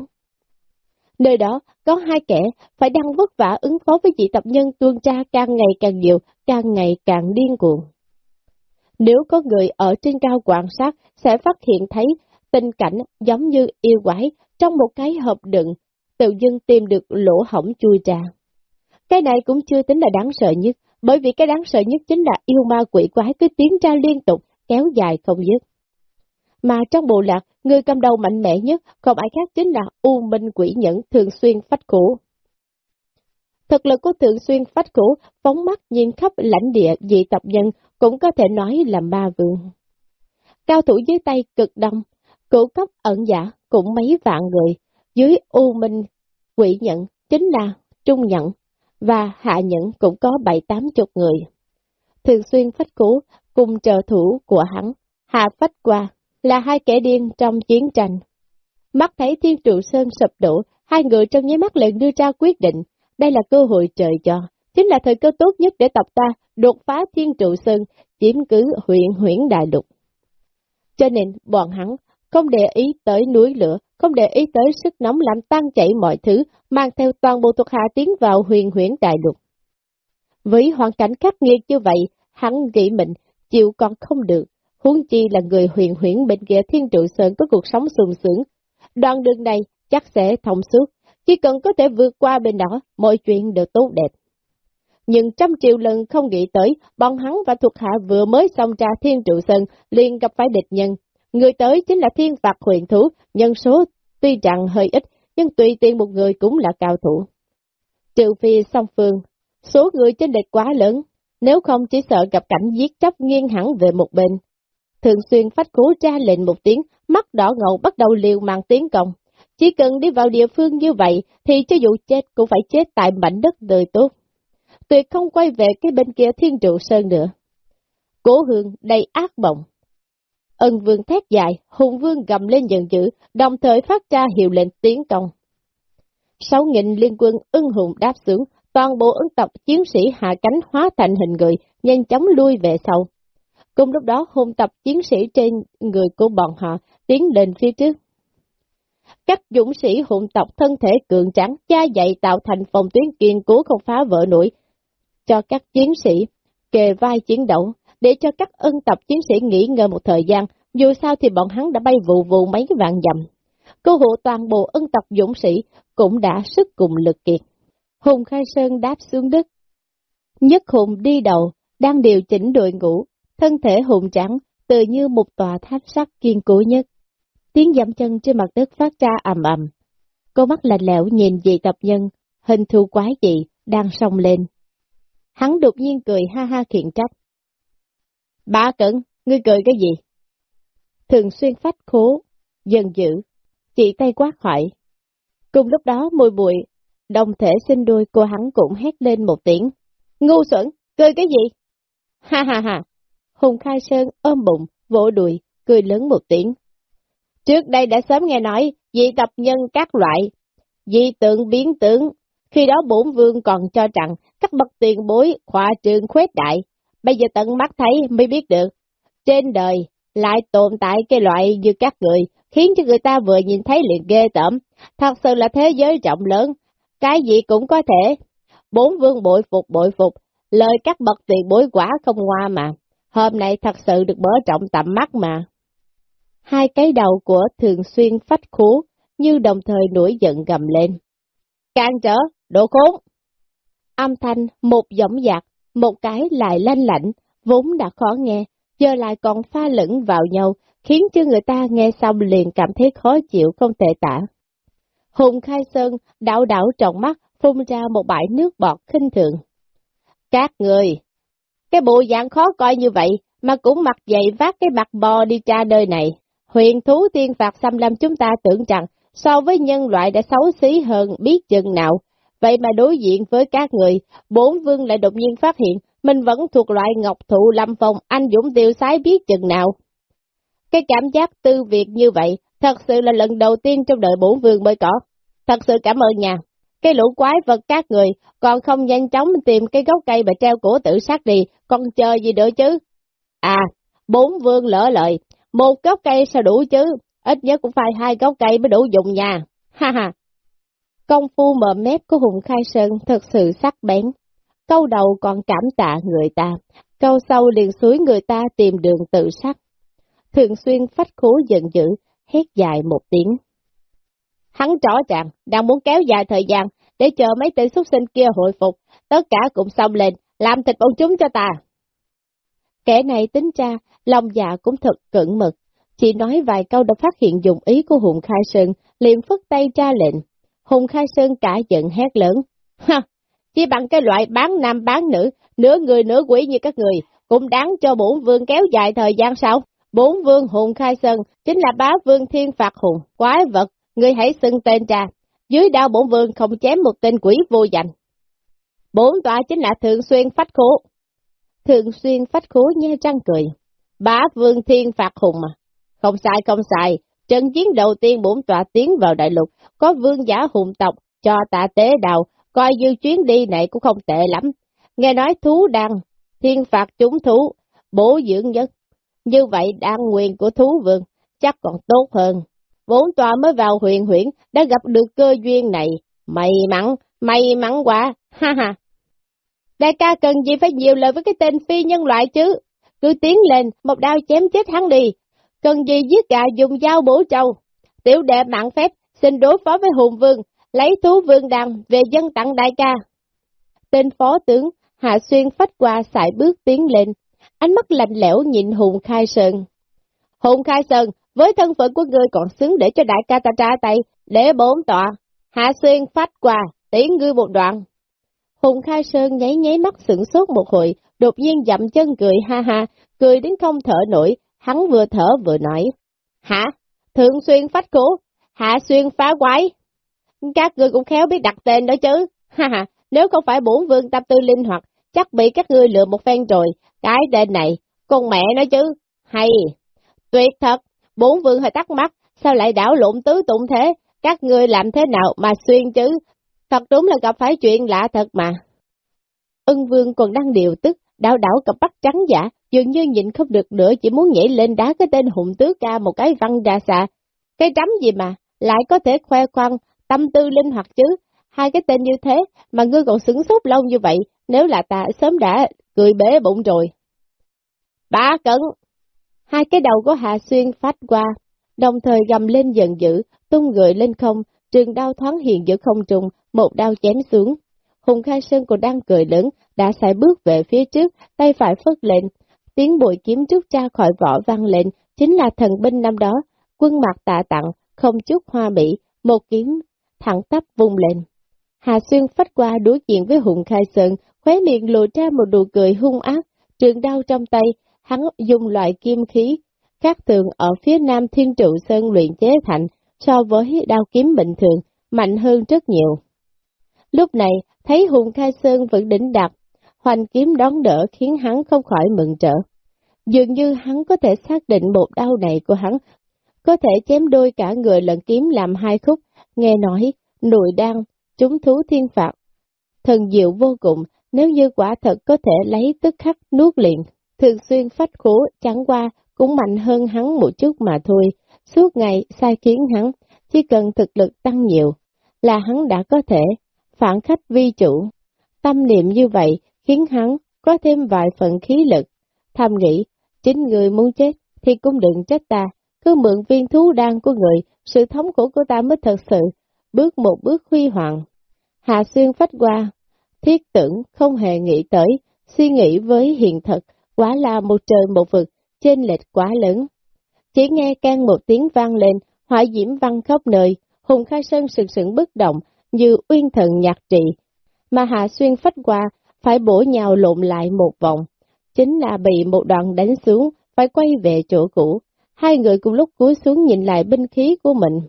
Nơi đó có hai kẻ phải đang vất vả ứng phó với dị tập nhân tuôn tra càng ngày càng nhiều, càng ngày càng điên cuồng. Nếu có người ở trên cao quan sát sẽ phát hiện thấy tình cảnh giống như yêu quái trong một cái hộp đựng tự dưng tìm được lỗ hổng chui ra. Cái này cũng chưa tính là đáng sợ nhất, bởi vì cái đáng sợ nhất chính là yêu ma quỷ quái cứ tiến ra liên tục, kéo dài không dứt. Mà trong bộ lạc, người cầm đầu mạnh mẽ nhất không ai khác chính là U Minh Quỷ Nhẫn thường xuyên phách khổ. Thực lực của thường xuyên phách khổ, phóng mắt nhìn khắp lãnh địa dị tập nhân cũng có thể nói là ma vương. Cao thủ dưới tay cực đông, cổ cấp ẩn giả cũng mấy vạn người, dưới U Minh quỷ nhận chính là trung nhận, và hạ nhẫn cũng có bảy tám chục người. Thường xuyên phách cú cùng trợ thủ của hắn, hạ phách qua, là hai kẻ điên trong chiến tranh. Mắt thấy thiên trụ sơn sập đổ, hai người trong nháy mắt liền đưa ra quyết định, đây là cơ hội trời cho, chính là thời cơ tốt nhất để tộc ta đột phá thiên trụ sơn, chiếm cứ huyện huyển đại lục. Cho nên bọn hắn không để ý tới núi lửa, không để ý tới sức nóng làm tan chảy mọi thứ, mang theo toàn bộ thuộc hạ tiến vào huyền huyển đại lục. Với hoàn cảnh khắc nghiệt như vậy, hắn nghĩ mình chịu còn không được, huống chi là người huyền huyển bên kia thiên trụ sơn có cuộc sống sung sướng. Đoạn đường này chắc sẽ thông suốt, chỉ cần có thể vượt qua bên đó, mọi chuyện đều tốt đẹp. Nhưng trăm triệu lần không nghĩ tới, bọn hắn và thuộc hạ vừa mới xong ra thiên trụ sơn liền gặp phải địch nhân, người tới chính là thiên phạt huyền thú, nhân số tuy rằng hơi ít, nhưng tùy tiện một người cũng là cao thủ. Trừ phi song phương, số người trên địch quá lớn, nếu không chỉ sợ gặp cảnh giết chóc nghiêng hẳn về một bên. Thường xuyên phách cú ra lệnh một tiếng, mắt đỏ ngầu bắt đầu liều mạng tiến công. Chỉ cần đi vào địa phương như vậy, thì cho dù chết cũng phải chết tại mảnh đất đời tốt. Tuyệt không quay về cái bên kia thiên trụ sơn nữa. Cố hương đầy ác mộng. Ân vương thét dài, hùng vương gầm lên giận dữ, đồng thời phát ra hiệu lệnh tiến công. Sáu nghìn liên quân ưng hùng đáp xuống, toàn bộ ưng tộc chiến sĩ hạ cánh hóa thành hình người, nhanh chóng lui về sau. Cùng lúc đó hùng tập chiến sĩ trên người của bọn họ tiến lên phía trước. Các dũng sĩ hùng tộc thân thể cường trắng, cha dạy tạo thành phòng tuyến kiên cố không phá vỡ nổi, cho các chiến sĩ kề vai chiến đấu, để cho các ân tập chiến sĩ nghỉ ngơi một thời gian, dù sao thì bọn hắn đã bay vụ vụ mấy vạn dặm. Cơ hộ toàn bộ ân tập dũng sĩ cũng đã sức cùng lực kiệt. Hùng Khai Sơn đáp xuống đất. Nhất Hùng đi đầu, đang điều chỉnh đội ngũ, thân thể hùng trắng, tự như một tòa tháp sắt kiên cố nhất. Tiếng dậm chân trên mặt đất phát ra ầm ầm. Cô mắt lạnh lẽo nhìn dị tập nhân, hình thù quái dị, đang sông lên. Hắn đột nhiên cười ha ha khiển trách. Bà cẩn, ngươi cười cái gì? Thường xuyên phách khố, dần dữ, chỉ tay quát hỏi. Cùng lúc đó mùi bụi, đồng thể sinh đôi cô hắn cũng hét lên một tiếng. Ngu xuẩn, cười cái gì? Ha ha ha! Hùng Khai Sơn ôm bụng, vỗ đùi, cười lớn một tiếng. Trước đây đã sớm nghe nói, dị tập nhân các loại, dị tượng biến tướng, khi đó bổn vương còn cho rằng các bậc tiền bối khoa trường khuếch đại, bây giờ tận mắt thấy mới biết được. Trên đời lại tồn tại cái loại như các người, khiến cho người ta vừa nhìn thấy liền ghê tởm. Thật sự là thế giới rộng lớn, cái gì cũng có thể. Bốn vương bội phục bội phục, lời các bậc tiền bối quả không ngoa mà. Hôm nay thật sự được mở trọng tầm mắt mà. Hai cái đầu của thường xuyên phách khú, như đồng thời nổi giận gầm lên. Càng trở, độ khốn! Âm thanh, một giọng dạc, một cái lại lanh lạnh, vốn đã khó nghe, giờ lại còn pha lẫn vào nhau, khiến cho người ta nghe xong liền cảm thấy khó chịu không tệ tả. Hùng Khai Sơn đảo đảo trọng mắt, phun ra một bãi nước bọt khinh thường. Các người, cái bộ dạng khó coi như vậy, mà cũng mặc dậy vác cái mặt bò đi tra đời này. Huyền thú tiên phạt xâm lâm chúng ta tưởng rằng, so với nhân loại đã xấu xí hơn biết chừng nào, Vậy mà đối diện với các người, bốn vương lại đột nhiên phát hiện, mình vẫn thuộc loại ngọc thụ lâm phong, anh dũng tiêu sái biết chừng nào. Cái cảm giác tư việc như vậy, thật sự là lần đầu tiên trong đời bốn vương mới có. Thật sự cảm ơn nhà. Cái lũ quái vật các người, còn không nhanh chóng tìm cái gốc cây mà treo cổ tự sát đi, còn chờ gì nữa chứ? À, bốn vương lỡ lời, một gốc cây sao đủ chứ, ít nhất cũng phải hai gốc cây mới đủ dùng nhà. Ha ha, Công phu mở mép của Hùng Khai Sơn thật sự sắc bén. Câu đầu còn cảm tạ người ta, câu sau liền suối người ta tìm đường tự sát. Thường xuyên phách khố giận dữ, hét dài một tiếng. Hắn rõ ràng, đang muốn kéo dài thời gian, để chờ mấy tên xuất sinh kia hồi phục, tất cả cùng xong lên, làm thịt bọn chúng cho ta. Kẻ này tính ra, lòng dạ cũng thật cẩn mực, chỉ nói vài câu đã phát hiện dùng ý của Hùng Khai Sơn, liền phất tay ra lệnh. Hùng Khai Sơn cả giận hét lớn. Ha! Chỉ bằng cái loại bán nam bán nữ, nửa người nửa quỷ như các người, cũng đáng cho bổn vương kéo dài thời gian sau. Bốn vương Hùng Khai Sơn chính là bá vương thiên phạt hùng, quái vật, người hãy xưng tên cha. Dưới đao bổn vương không chém một tên quỷ vô danh. Bốn tòa chính là thường xuyên phách khố. Thường xuyên phách khố nhe trăng cười. Bá vương thiên phạt hùng mà. Không sai không sai, Trận chiến đầu tiên bổn tọa tiến vào đại lục, có vương giả hùng tộc, cho tạ tế đào, coi như chuyến đi này cũng không tệ lắm. Nghe nói thú đăng, thiên phạt chúng thú, bổ dưỡng nhất. Như vậy đăng nguyên của thú vương, chắc còn tốt hơn. bổn tòa mới vào huyền huyển, đã gặp được cơ duyên này. May mắn, may mắn quá, ha ha. Đại ca cần gì phải nhiều lời với cái tên phi nhân loại chứ? Cứ tiến lên, một đao chém chết hắn đi, cần gì giết gà dùng dao bổ trâu. Tiểu đệ mạng phép, xin đối phó với hùng vương, lấy thú vương đằng về dân tặng đại ca. Tên phó tướng, Hạ Xuyên phách qua xài bước tiến lên, ánh mắt lạnh lẽo nhìn Hùng Khai Sơn. Hùng Khai Sơn, với thân phận của ngươi còn xứng để cho đại ca ta tra tay, để bốn tọa, hạ xuyên phách qua, tiến ngươi một đoạn. Hùng Khai Sơn nháy nháy mắt sửng sốt một hồi, đột nhiên dậm chân cười ha ha, cười đến không thở nổi, hắn vừa thở vừa nói. Hả? Thượng xuyên phách cố, hạ xuyên phá quái. Các ngươi cũng khéo biết đặt tên đó chứ. Ha ha, nếu không phải bổn vương tâm tư linh hoạt, chắc bị các ngươi lừa một phen rồi. Cái tên này, con mẹ nói chứ. Hay, tuyệt thật, bốn vương hơi tắt mắt, sao lại đảo lộn tứ tụng thế? Các ngươi làm thế nào mà xuyên chứ? Thật đúng là gặp phải chuyện lạ thật mà. Ân vương còn đang điều tức, đảo đảo cặp bắt trắng giả, dường như nhịn không được nữa chỉ muốn nhảy lên đá cái tên hùng tứ ca một cái văn ra xạ. Cái trắm gì mà, lại có thể khoe khoang, tâm tư linh hoạt chứ, hai cái tên như thế mà ngươi còn xứng sốt lâu như vậy, nếu là ta sớm đã cười bể bụng rồi. Ba cẩn! Hai cái đầu của Hạ Xuyên phát qua, đồng thời gầm lên giận dữ, tung người lên không, trường đao thoáng hiện giữa không trung, một đao chém xuống. Hùng Khai Sơn còn đang cười lớn, đã xài bước về phía trước, tay phải phất lên, tiếng bụi kiếm rút ra khỏi vỏ vang lên, chính là thần binh năm đó, quân mặt tạ tặng, không chút hoa mỹ, một kiếm thẳng tắp vung lên. Hà Xuyên phách qua đối diện với Hùng Khai Sơn, khóe miệng lộ ra một nụ cười hung ác, trường đau trong tay, hắn dùng loại kim khí, khác thường ở phía nam thiên trụ sơn luyện chế thành, so với đao kiếm bình thường, mạnh hơn rất nhiều. Lúc này, thấy Hùng Khai Sơn vẫn đỉnh đặt hoành kiếm đón đỡ khiến hắn không khỏi mừng trở. Dường như hắn có thể xác định một đau này của hắn, có thể chém đôi cả người lẫn kiếm làm hai khúc, nghe nói, nội đan, chúng thú thiên phạt. Thần diệu vô cùng, nếu như quả thật có thể lấy tức khắc nuốt liền, thường xuyên phách khổ chẳng qua cũng mạnh hơn hắn một chút mà thôi, suốt ngày sai khiến hắn, chỉ cần thực lực tăng nhiều, là hắn đã có thể phản khách vi chủ. Tâm niệm như vậy khiến hắn có thêm vài phần khí lực, thầm nghĩ, chính người muốn chết thì cũng đừng trách ta, cứ mượn viên thú đan của người, sự thống khổ của ta mới thật sự, bước một bước huy hoàng. Hạ xuyên phách qua, thiết tưởng không hề nghĩ tới, suy nghĩ với hiện thực, quả là một trời một vực, trên lệch quá lớn. Chỉ nghe can một tiếng vang lên, hỏa diễm văng khắp nơi, Hùng Khai Sơn sừng sững bất động, như uyên thần nhạc trị, mà Hạ Xuyên phách qua, phải bổ nhào lộn lại một vòng, chính là bị một đoạn đánh xuống, phải quay về chỗ cũ. Hai người cùng lúc cúi xuống nhìn lại binh khí của mình.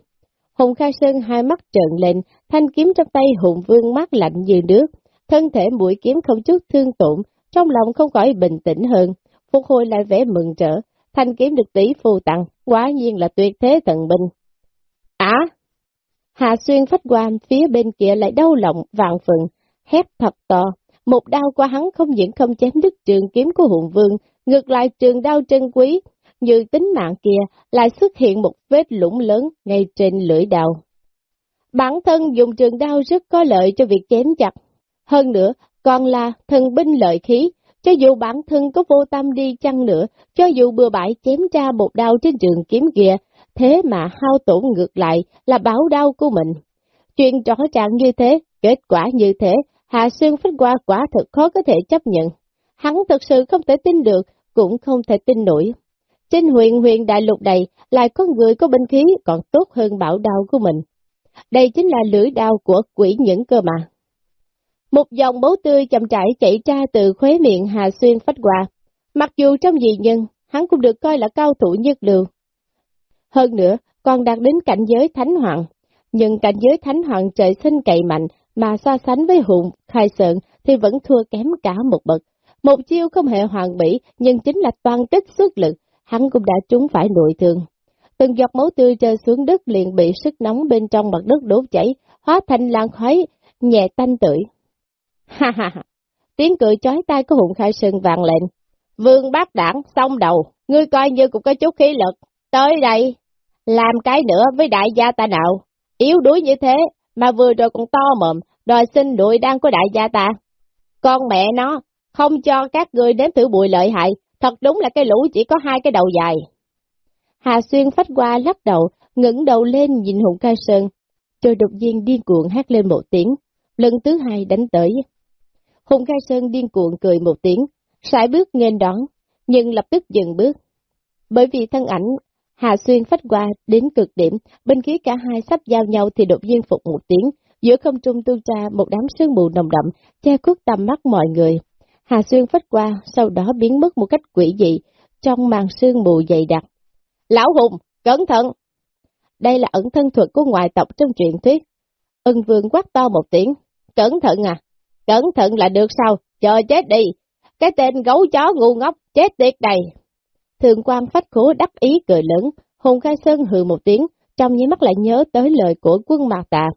Hùng Khai Sơn hai mắt trợn lên, thanh kiếm trong tay Hùng Vương mắt lạnh như nước, thân thể mũi kiếm không chút thương tổn, trong lòng không khỏi bình tĩnh hơn, phục hồi lại vẻ mừng trở, thanh kiếm được tỷ phù tặng, quá nhiên là tuyệt thế thần binh. Á! À, Hạ Xuyên phách qua phía bên kia lại đau lòng vạn phần, hét thật to, một đau qua hắn không những không chém đứt trường kiếm của hùng vương, ngược lại trường đau trân quý, như tính mạng kia lại xuất hiện một vết lũng lớn ngay trên lưỡi đao. Bản thân dùng trường đao rất có lợi cho việc chém chặt. Hơn nữa, còn là thần binh lợi khí, cho dù bản thân có vô tâm đi chăng nữa, cho dù bừa bãi chém ra một đao trên trường kiếm kia, thế mà hao tổn ngược lại là báo đau của mình. Chuyện rõ ràng như thế, kết quả như thế, Hạ Xuyên phách qua quả thật khó có thể chấp nhận. Hắn thật sự không thể tin được, cũng không thể tin nổi. Trên huyền huyền đại lục này, lại có người có binh khí còn tốt hơn bảo đao của mình. Đây chính là lưỡi đao của quỷ những cơ mà. Một dòng máu tươi chậm rãi chảy ra từ khóe miệng Hà Xuyên phách qua. Mặc dù trong dị nhân, hắn cũng được coi là cao thủ nhất lưu. Hơn nữa, còn đạt đến cảnh giới thánh hoàng. Nhưng cảnh giới thánh hoàng trời sinh cậy mạnh, mà so sánh với hùng, khai sơn thì vẫn thua kém cả một bậc. Một chiêu không hề hoàn mỹ nhưng chính là toàn tích sức lực, hắn cũng đã trúng phải nội thương. Từng giọt máu tươi rơi xuống đất liền bị sức nóng bên trong mặt đất đốt chảy, hóa thành làn khói, nhẹ tanh tưởi. Ha ha ha, tiếng cười chói tai của hùng khai sơn vàng lên Vương bác đảng, xong đầu, ngươi coi như cũng có chút khí lực. Tới đây, làm cái nữa với đại gia ta nào, yếu đuối như thế, mà vừa rồi còn to mồm, đòi xin đuổi đang của đại gia ta. Con mẹ nó, không cho các người đến thử bụi lợi hại, thật đúng là cái lũ chỉ có hai cái đầu dài. Hà Xuyên phách qua lắc đầu, ngẩng đầu lên nhìn Hùng Ca Sơn, rồi đột nhiên điên cuồng hát lên một tiếng, lần thứ hai đánh tới. Hùng Ca Sơn điên cuồng cười một tiếng, sải bước nghênh đón, nhưng lập tức dừng bước. Bởi vì thân ảnh Hà Xuyên phách qua đến cực điểm, bên khí cả hai sắp giao nhau thì đột nhiên phục một tiếng, giữa không trung tuôn ra một đám sương mù nồng đậm, che khuất tầm mắt mọi người. Hà Xuyên phách qua, sau đó biến mất một cách quỷ dị, trong màn sương mù dày đặc. Lão Hùng, cẩn thận! Đây là ẩn thân thuật của ngoại tộc trong truyện thuyết. Ân vương quát to một tiếng. Cẩn thận à! Cẩn thận là được sao? Chờ chết đi! Cái tên gấu chó ngu ngốc, chết tiệt này! Thường quan phách cố đắc ý cười lớn, Hùng Khai Sơn hừ một tiếng, trong nháy mắt lại nhớ tới lời của quân Mạc Tà.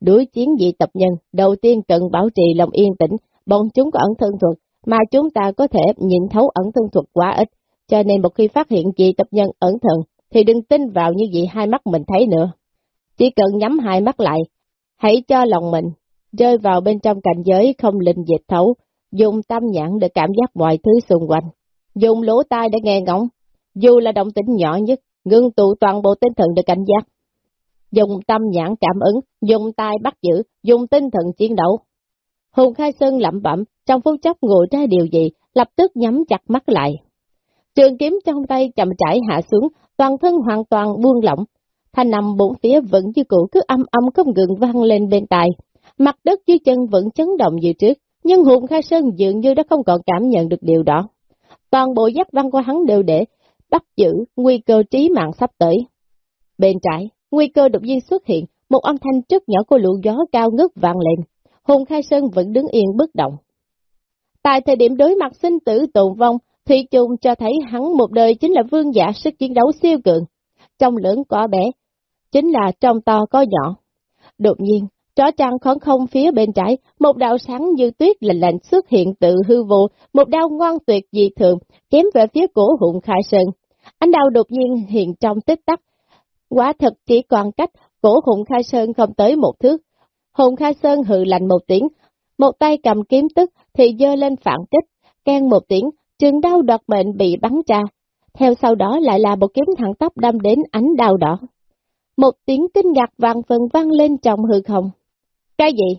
Đối chiến dị tập nhân, đầu tiên cần bảo trì lòng yên tĩnh, bọn chúng có ẩn thân thuật, mà chúng ta có thể nhìn thấu ẩn thân thuật quá ít, cho nên một khi phát hiện dị tập nhân ẩn thân, thì đừng tin vào như vậy hai mắt mình thấy nữa. Chỉ cần nhắm hai mắt lại, hãy cho lòng mình rơi vào bên trong cảnh giới không linh dịch thấu, dùng tâm nhãn để cảm giác mọi thứ xung quanh, dùng lỗ tai để nghe ngóng, dù là động tĩnh nhỏ nhất, ngưng tụ toàn bộ tinh thần để cảnh giác. Dùng tâm nhãn cảm ứng, dùng tai bắt giữ, dùng tinh thần chiến đấu. Hùng Khai Sơn lẩm bẩm, trong phút chốc ngồi ra điều gì, lập tức nhắm chặt mắt lại. Trường kiếm trong tay chậm rãi hạ xuống, toàn thân hoàn toàn buông lỏng. Thanh nằm bốn phía vẫn như cũ cứ âm âm không ngừng vang lên bên tai. Mặt đất dưới chân vẫn chấn động như trước, nhưng Hùng Khai Sơn dường như đã không còn cảm nhận được điều đó. Toàn bộ giác văn của hắn đều để bắt giữ nguy cơ trí mạng sắp tới. Bên trái, nguy cơ đột nhiên xuất hiện, một âm thanh rất nhỏ của lũ gió cao ngất vang lên. Hùng Khai Sơn vẫn đứng yên bất động. Tại thời điểm đối mặt sinh tử tồn vong, Thủy chung cho thấy hắn một đời chính là vương giả sức chiến đấu siêu cường. Trong lớn có bé, chính là trong to có nhỏ. Đột nhiên, Chó trăng khoảng không phía bên trái, một đạo sáng như tuyết lạnh lạnh xuất hiện tự hư vô, một đao ngoan tuyệt dị thường, chém về phía cổ hụng khai sơn. Ánh đao đột nhiên hiện trong tích tắc. Quả thật chỉ còn cách, cổ hụng khai sơn không tới một thước. Hùng khai sơn hừ lạnh một tiếng, một tay cầm kiếm tức thì dơ lên phản kích, khen một tiếng, trường đao đoạt mệnh bị bắn ra. Theo sau đó lại là một kiếm thẳng tắp đâm đến ánh đao đỏ. Một tiếng kinh ngạc vàng phần vang lên trong hư không. Cái gì?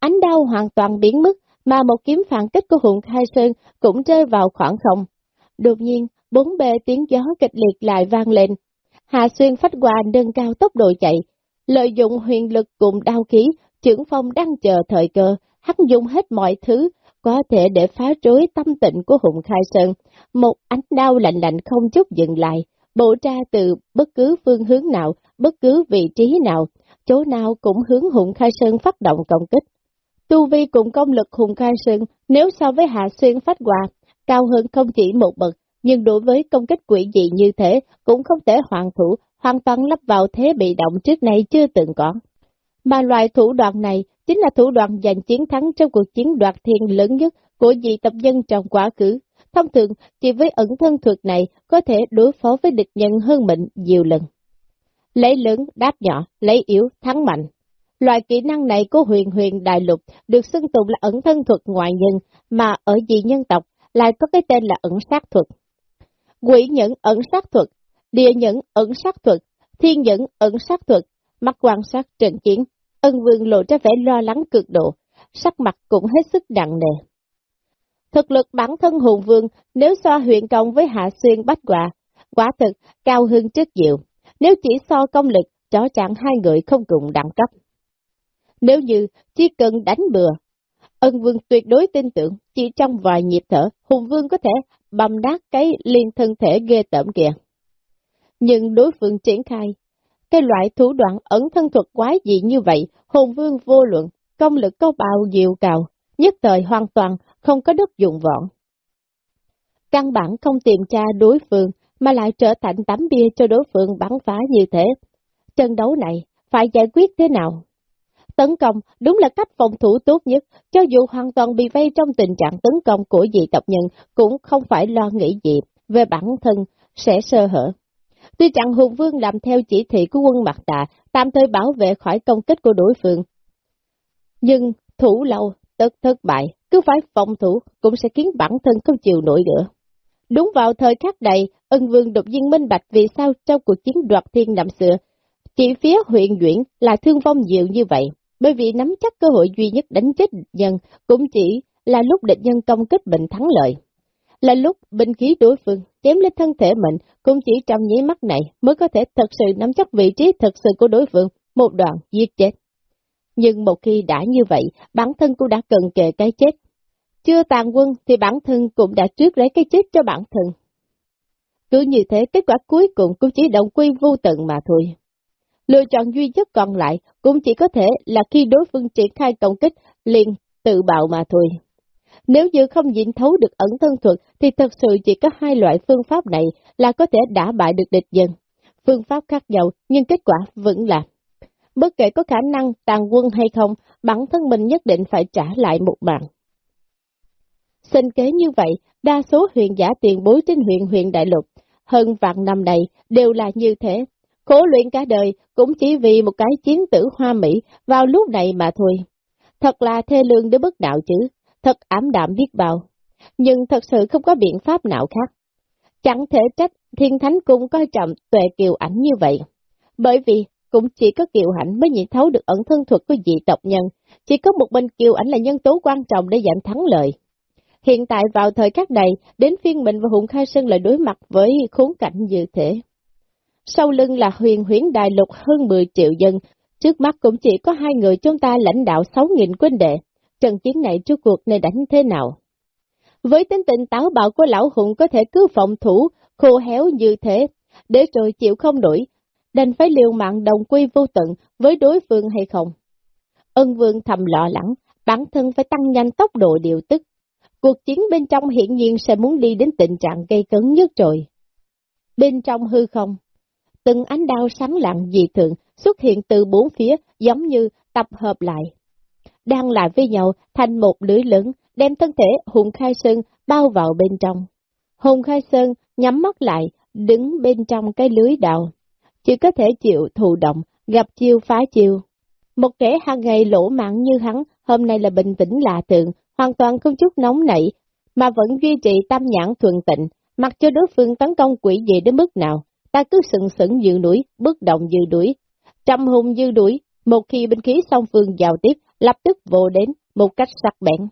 Ánh đau hoàn toàn biến mất, mà một kiếm phản kích của Hùng Khai Sơn cũng rơi vào khoảng không. Đột nhiên, bốn bề tiếng gió kịch liệt lại vang lên. Hà Xuyên phách qua nâng cao tốc độ chạy, lợi dụng huyền lực cùng đao khí, trưởng phong đang chờ thời cơ, hắn dùng hết mọi thứ có thể để phá rối tâm tịnh của Hùng Khai Sơn. Một ánh đau lạnh lạnh không chút dừng lại, bộ ra từ bất cứ phương hướng nào, bất cứ vị trí nào, chỗ nào cũng hướng Hùng Khai Sơn phát động công kích. Tu vi cùng công lực Hùng Khai Sơn nếu so với Hạ Xuyên phát quà, cao hơn không chỉ một bậc, nhưng đối với công kích quỷ dị như thế cũng không thể hoàn thủ, hoàn toàn lắp vào thế bị động trước nay chưa từng có. Mà loại thủ đoạn này chính là thủ đoạn giành chiến thắng trong cuộc chiến đoạt thiên lớn nhất của dị tập nhân trong quá khứ. Thông thường, chỉ với ẩn thân thuật này có thể đối phó với địch nhân hơn mình nhiều lần. Lấy lớn đáp nhỏ, lấy yếu thắng mạnh. Loại kỹ năng này của huyền huyền đại lục được xưng tụng là ẩn thân thuật ngoại nhân, mà ở dị nhân tộc lại có cái tên là ẩn sát thuật. Quỷ nhẫn ẩn sát thuật, địa nhẫn ẩn sát thuật, thiên nhẫn ẩn sát thuật, mắt quan sát trận chiến, ân vương lộ ra vẻ lo lắng cực độ, sắc mặt cũng hết sức nặng nề. Thực lực bản thân hùng vương nếu so huyện công với hạ xuyên bách quả, quả thực cao hơn rất nhiều. Nếu chỉ so công lực, chó chẳng hai người không cùng đẳng cấp. Nếu như chỉ cần đánh bừa, ân vương tuyệt đối tin tưởng chỉ trong vài nhịp thở, hùng vương có thể bầm đát cái liên thân thể ghê tởm kìa. Nhưng đối phương triển khai, cái loại thủ đoạn ẩn thân thuật quái dị như vậy, hùng vương vô luận, công lực có bao nhiêu cao, nhất thời hoàn toàn không có đất dụng vọn. Căn bản không tìm tra đối phương, mà lại trở thành tấm bia cho đối phương bắn phá như thế. Trận đấu này phải giải quyết thế nào? Tấn công đúng là cách phòng thủ tốt nhất, cho dù hoàn toàn bị vây trong tình trạng tấn công của dị tộc nhân cũng không phải lo nghĩ gì về bản thân sẽ sơ hở. Tuy rằng Hùng Vương làm theo chỉ thị của quân mặt tà tạm thời bảo vệ khỏi công kích của đối phương. Nhưng thủ lâu, tất thất bại, cứ phải phòng thủ cũng sẽ khiến bản thân không chịu nổi nữa. Đúng vào thời khắc này, ân vương đột nhiên minh bạch vì sao trong cuộc chiến đoạt thiên năm xưa, chỉ phía huyện Duyển là thương vong nhiều như vậy, bởi vì nắm chắc cơ hội duy nhất đánh chết địch nhân cũng chỉ là lúc địch nhân công kích bệnh thắng lợi. Là lúc binh khí đối phương chém lên thân thể mình, cũng chỉ trong nháy mắt này mới có thể thật sự nắm chắc vị trí thật sự của đối phương, một đoạn giết chết. Nhưng một khi đã như vậy, bản thân cũng đã cần kề cái chết. Chưa tàn quân thì bản thân cũng đã trước lấy cái chết cho bản thân. Cứ như thế, kết quả cuối cùng cũng chỉ đồng quy vô tận mà thôi. Lựa chọn duy nhất còn lại cũng chỉ có thể là khi đối phương triển khai công kích liền tự bạo mà thôi. Nếu như không nhìn thấu được ẩn thân thuật thì thật sự chỉ có hai loại phương pháp này là có thể đả bại được địch dân. Phương pháp khác nhau nhưng kết quả vẫn là. Bất kể có khả năng tàn quân hay không, bản thân mình nhất định phải trả lại một mạng. Sinh kế như vậy, đa số huyền giả tiền bối trên huyện huyện Đại Lục, hơn vạn năm này đều là như thế. Khổ luyện cả đời cũng chỉ vì một cái chiến tử hoa mỹ vào lúc này mà thôi. Thật là thê lương đến bất đạo chứ, thật ám đạm biết bao. Nhưng thật sự không có biện pháp nào khác. Chẳng thể trách thiên thánh cung coi trọng tuệ kiều ảnh như vậy. Bởi vì cũng chỉ có kiều ảnh mới nhìn thấu được ẩn thân thuật của dị tộc nhân, chỉ có một bên kiều ảnh là nhân tố quan trọng để giành thắng lợi. Hiện tại vào thời khắc này, đến phiên mình và Hùng Khai Sơn lại đối mặt với khốn cảnh như thế. Sau lưng là huyền huyến đại lục hơn 10 triệu dân, trước mắt cũng chỉ có hai người chúng ta lãnh đạo 6.000 quân đệ. Trận chiến này trước cuộc này đánh thế nào? Với tính tình táo bạo của lão hùng có thể cứ phòng thủ, khô héo như thế, để rồi chịu không nổi, đành phải liều mạng đồng quy vô tận với đối phương hay không? Ân vương thầm lo lắng, bản thân phải tăng nhanh tốc độ điều tức. Cuộc chiến bên trong hiển nhiên sẽ muốn đi đến tình trạng gây cấn nhất rồi. Bên trong hư không, từng ánh đao sáng lặng dị thường xuất hiện từ bốn phía giống như tập hợp lại. Đang lại với nhau thành một lưới lớn, đem thân thể Hùng Khai Sơn bao vào bên trong. Hùng Khai Sơn nhắm mắt lại, đứng bên trong cái lưới đạo. Chỉ có thể chịu thụ động, gặp chiêu phá chiêu. Một kẻ hàng ngày lỗ mạng như hắn, hôm nay là bình tĩnh lạ thường, hoàn toàn không chút nóng nảy, mà vẫn duy trì tâm nhãn thuần tịnh, mặc cho đối phương tấn công quỷ dị đến mức nào, ta cứ sừng sững dự đuổi, bất động dự đuổi. Trăm hùng dư đuổi, một khi binh khí song phương giao tiếp, lập tức vô đến một cách sắc bén.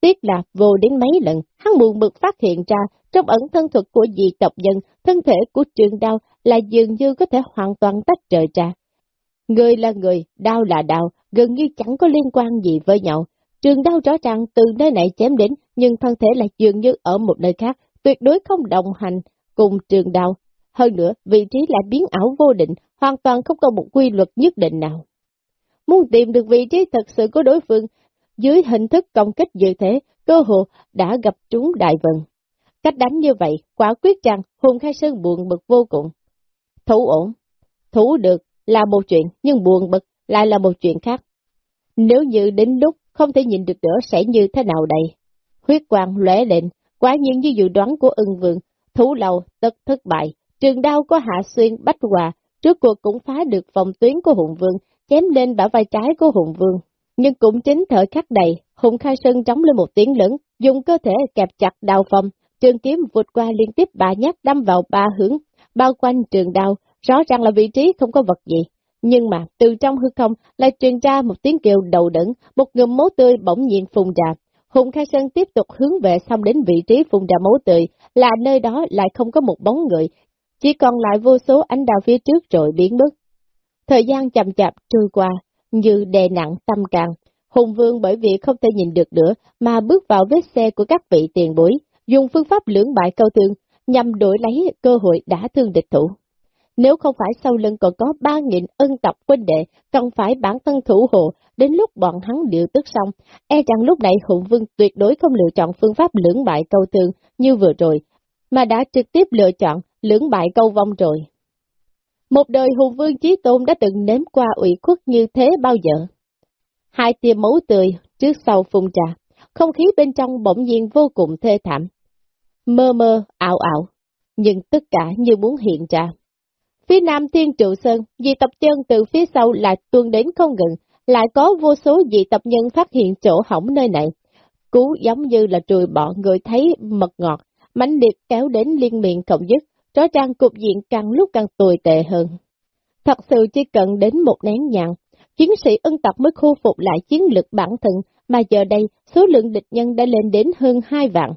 Tiếc là vô đến mấy lần, hắn buồn bực phát hiện ra, trong ẩn thân thuật của dị tộc dân, thân thể của trường đao là dường như có thể hoàn toàn tách rời ra. Người là người, đau là đau, gần như chẳng có liên quan gì với nhau. Trường đau rõ ràng từ nơi này chém đến, nhưng thân thể lại dường như ở một nơi khác, tuyệt đối không đồng hành cùng trường đau hơn nữa, vị trí lại biến ảo vô định, hoàn toàn không có một quy luật nhất định nào. Muốn tìm được vị trí thật sự của đối phương, dưới hình thức công kích như thế, cơ hội đã gặp trúng đại vận. Cách đánh như vậy, quả quyết rằng Hùng Khai Sơn buồn bực vô cùng. Thủ ổn, thủ được là một chuyện, nhưng buồn bực lại là một chuyện khác. Nếu như đến lúc không thể nhìn được nữa sẽ như thế nào đây? Huyết quang lóe lên, quả nhiên như dự đoán của ưng vượng, thủ lầu tất thất bại, Trường đao có Hạ Xuyên Bách Hòa, trước cuộc cũng phá được phòng tuyến của Hùng Vương, chém lên bả vai trái của Hùng Vương. Nhưng cũng chính thời khắc đầy, Hùng Khai Sơn trống lên một tiếng lớn, dùng cơ thể kẹp chặt đào phòng, trường kiếm vụt qua liên tiếp ba nhát đâm vào ba hướng, bao quanh trường đao, rõ ràng là vị trí không có vật gì. Nhưng mà, từ trong hư không lại truyền ra một tiếng kêu đầu đẫn, một ngụm máu tươi bỗng nhiên phun ra. Hùng Khai Sơn tiếp tục hướng về xong đến vị trí phun ra máu tươi, là nơi đó lại không có một bóng người, chỉ còn lại vô số ánh đào phía trước rồi biến mất. Thời gian chậm chạp trôi qua, như đè nặng tâm càng. Hùng Vương bởi vì không thể nhìn được nữa mà bước vào vết xe của các vị tiền bối, dùng phương pháp lưỡng bại câu thương nhằm đổi lấy cơ hội đã thương địch thủ. Nếu không phải sau lưng còn có ba nghìn ân tộc quân đệ, cần phải bản thân thủ hộ, đến lúc bọn hắn điều tức xong, e rằng lúc này Hùng Vương tuyệt đối không lựa chọn phương pháp lưỡng bại câu thương như vừa rồi, mà đã trực tiếp lựa chọn lưỡng bại câu vong rồi. Một đời hùng vương chí tôn đã từng nếm qua ủy khuất như thế bao giờ. Hai tia máu tươi trước sau phun trà, không khí bên trong bỗng nhiên vô cùng thê thảm. Mơ mơ, ảo ảo, nhưng tất cả như muốn hiện ra. Phía nam thiên trụ sơn, dị tập chân từ phía sau lại tuôn đến không ngừng, lại có vô số dị tập nhân phát hiện chỗ hỏng nơi này. Cú giống như là trùi bọn người thấy mật ngọt, mãnh liệt kéo đến liên miệng cộng dứt, rõ ràng cục diện càng lúc càng tồi tệ hơn. Thật sự chỉ cần đến một nén nhàng, chiến sĩ ân tộc mới khôi phục lại chiến lực bản thân, mà giờ đây số lượng địch nhân đã lên đến hơn hai vạn.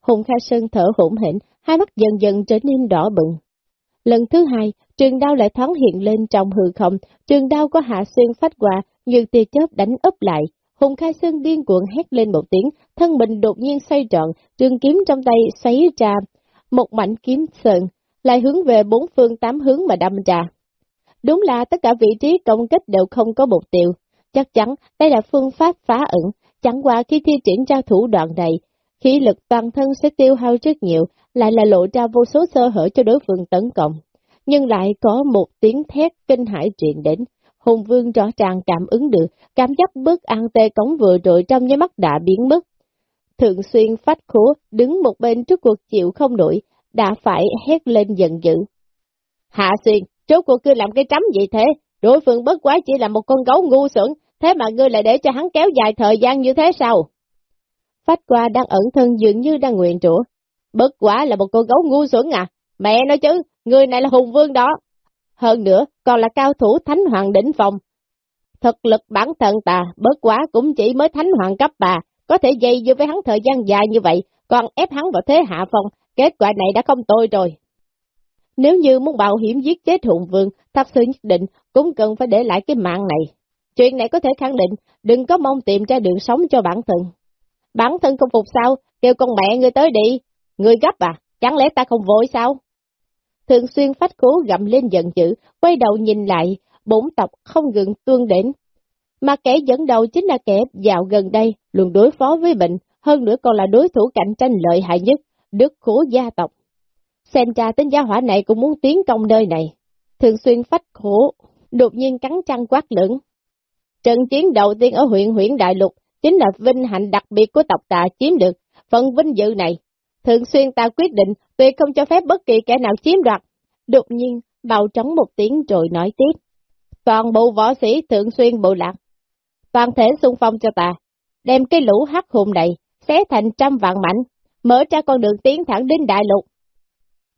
Hùng Kha Sơn thở hổn hển, hai mắt dần dần trở nên đỏ bừng. Lần thứ hai, trường đao lại thoáng hiện lên trong hư không, trường đao có hạ xuyên phát quả, như tia chớp đánh úp lại. Hùng Khai Sơn điên cuộn hét lên một tiếng, thân mình đột nhiên xoay trọn, trường kiếm trong tay xoáy ra, một mảnh kiếm sơn, lại hướng về bốn phương tám hướng mà đâm ra. Đúng là tất cả vị trí công kích đều không có mục tiêu. Chắc chắn đây là phương pháp phá ẩn, chẳng qua khi thi triển ra thủ đoạn này, khí lực toàn thân sẽ tiêu hao rất nhiều, lại là lộ ra vô số sơ hở cho đối phương tấn công. Nhưng lại có một tiếng thét kinh hãi truyền đến, Hùng Vương rõ ràng cảm ứng được, cảm giác bức an tê cống vừa rồi trong nháy mắt đã biến mất. Thượng xuyên phách khố, đứng một bên trước cuộc chịu không nổi, đã phải hét lên giận dữ. Hạ xuyên, chốt cuộc cứ làm cái trắm gì thế? Đối phương bất quá chỉ là một con gấu ngu xuẩn, thế mà ngươi lại để cho hắn kéo dài thời gian như thế sao? Phách qua đang ẩn thân dường như đang nguyện rủa. Bất quá là một con gấu ngu xuẩn à? Mẹ nói chứ, người này là hùng vương đó. Hơn nữa, còn là cao thủ thánh hoàng đỉnh phòng. Thực lực bản thân ta, bất quá cũng chỉ mới thánh hoàng cấp bà, có thể dây dưa với hắn thời gian dài như vậy, còn ép hắn vào thế hạ phong, kết quả này đã không tôi rồi. Nếu như muốn bảo hiểm giết chết hùng vương, thật sự nhất định cũng cần phải để lại cái mạng này. Chuyện này có thể khẳng định, đừng có mong tìm ra đường sống cho bản thân. Bản thân không phục sao, kêu con mẹ người tới đi. Người gấp à, chẳng lẽ ta không vội sao? Thường xuyên phách cố gặm lên giận dữ, quay đầu nhìn lại, bốn tộc không ngừng tuôn đến. Mà kẻ dẫn đầu chính là kẻ dạo gần đây, luôn đối phó với bệnh, hơn nữa còn là đối thủ cạnh tranh lợi hại nhất, đức khố gia tộc. Xem ra tên gia hỏa này cũng muốn tiến công nơi này. Thường xuyên phách khổ, đột nhiên cắn trăng quát lưỡng. Trận chiến đầu tiên ở huyện huyện Đại Lục chính là vinh hạnh đặc biệt của tộc ta chiếm được, phần vinh dự này. Thường xuyên ta quyết định tuyệt không cho phép bất kỳ kẻ nào chiếm đoạt. Đột nhiên, bào trống một tiếng rồi nói tiếp. Toàn bộ võ sĩ thường xuyên bộ lạc. Toàn thể xung phong cho ta, đem cái lũ hắc hùng này, xé thành trăm vạn mảnh, mở ra con đường tiến thẳng đến đại lục.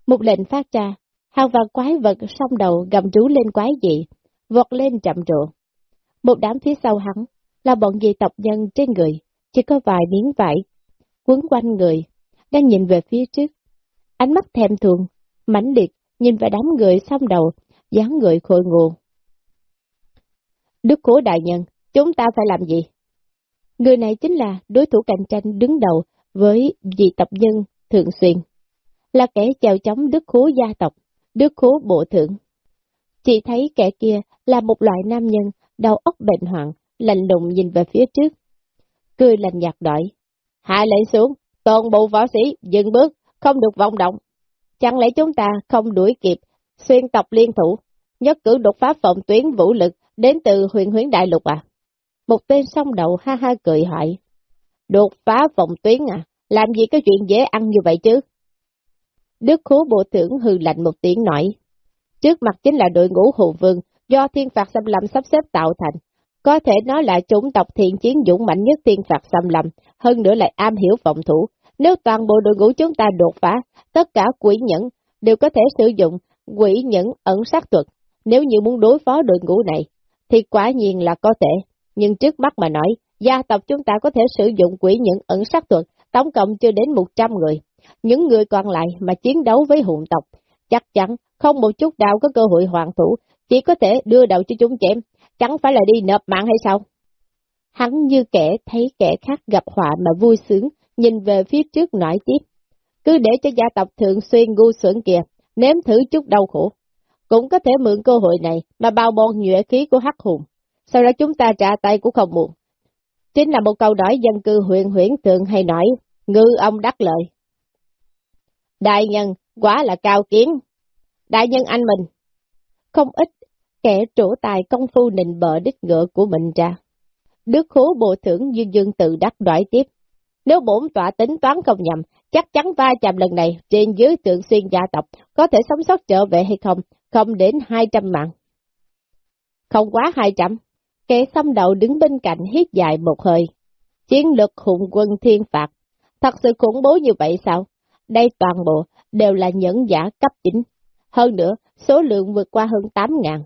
Một lệnh phát ra, hàng vạn quái vật song đầu gầm rú lên quái dị, vọt lên chậm rộ. Một đám phía sau hắn, là bọn dị tộc nhân trên người, chỉ có vài miếng vải, quấn quanh người, đang nhìn về phía trước. Ánh mắt thèm thuồng, mãnh liệt, nhìn vào đám người xong đầu, dáng người khôi ngộ. Đức cố đại nhân, chúng ta phải làm gì? Người này chính là đối thủ cạnh tranh đứng đầu với dị tộc nhân thường xuyên, là kẻ chào chống đức khố gia tộc, đức khố bộ thượng. Chỉ thấy kẻ kia là một loại nam nhân, đầu óc bệnh hoạn, lạnh lùng nhìn về phía trước. Cười lạnh nhạt đợi. Hạ lệnh xuống, toàn bộ võ sĩ, dừng bước, không được vọng động. Chẳng lẽ chúng ta không đuổi kịp, xuyên tộc liên thủ, nhất cử đột phá phòng tuyến vũ lực đến từ huyền huyến đại lục à? Một tên song đầu ha ha cười hỏi. Đột phá phòng tuyến à? Làm gì có chuyện dễ ăn như vậy chứ? Đức khố bộ trưởng hư lạnh một tiếng nói. Trước mặt chính là đội ngũ hù vương do thiên phạt xâm lâm sắp xếp tạo thành. Có thể nói là chủng tộc thiện chiến dũng mạnh nhất tiên phạt xâm lầm hơn nữa lại am hiểu phòng thủ. Nếu toàn bộ đội ngũ chúng ta đột phá, tất cả quỷ nhẫn đều có thể sử dụng quỷ nhẫn ẩn sát thuật. Nếu như muốn đối phó đội ngũ này, thì quả nhiên là có thể. Nhưng trước mắt mà nói, gia tộc chúng ta có thể sử dụng quỷ nhẫn ẩn sát thuật, tổng cộng chưa đến 100 người. Những người còn lại mà chiến đấu với hùng tộc, chắc chắn không một chút nào có cơ hội hoàn thủ, chỉ có thể đưa đầu cho chúng chém, chẳng phải là đi nộp mạng hay sao? Hắn như kẻ thấy kẻ khác gặp họa mà vui sướng, nhìn về phía trước nói tiếp. Cứ để cho gia tộc thường xuyên ngu xuẩn kìa, nếm thử chút đau khổ. Cũng có thể mượn cơ hội này mà bao bon nhuệ khí của hắc hùng. Sau đó chúng ta trả tay cũng không muộn. Chính là một câu nói dân cư huyện huyển thường hay nói, ngư ông đắc lợi. Đại nhân, quá là cao kiến. Đại nhân anh mình. Không ít kẻ trổ tài công phu nịnh bợ đích ngựa của mình ra. Đức khố bộ thưởng dương dương tự đắc đoại tiếp. Nếu bổn tọa tính toán không nhầm, chắc chắn va chạm lần này trên dưới tượng xuyên gia tộc có thể sống sót trở về hay không, không đến 200 mạng. Không quá 200, kẻ xâm đầu đứng bên cạnh hít dài một hơi. Chiến lực hùng quân thiên phạt, thật sự khủng bố như vậy sao? Đây toàn bộ đều là nhẫn giả cấp chính. Hơn nữa, số lượng vượt qua hơn 8 ngàn.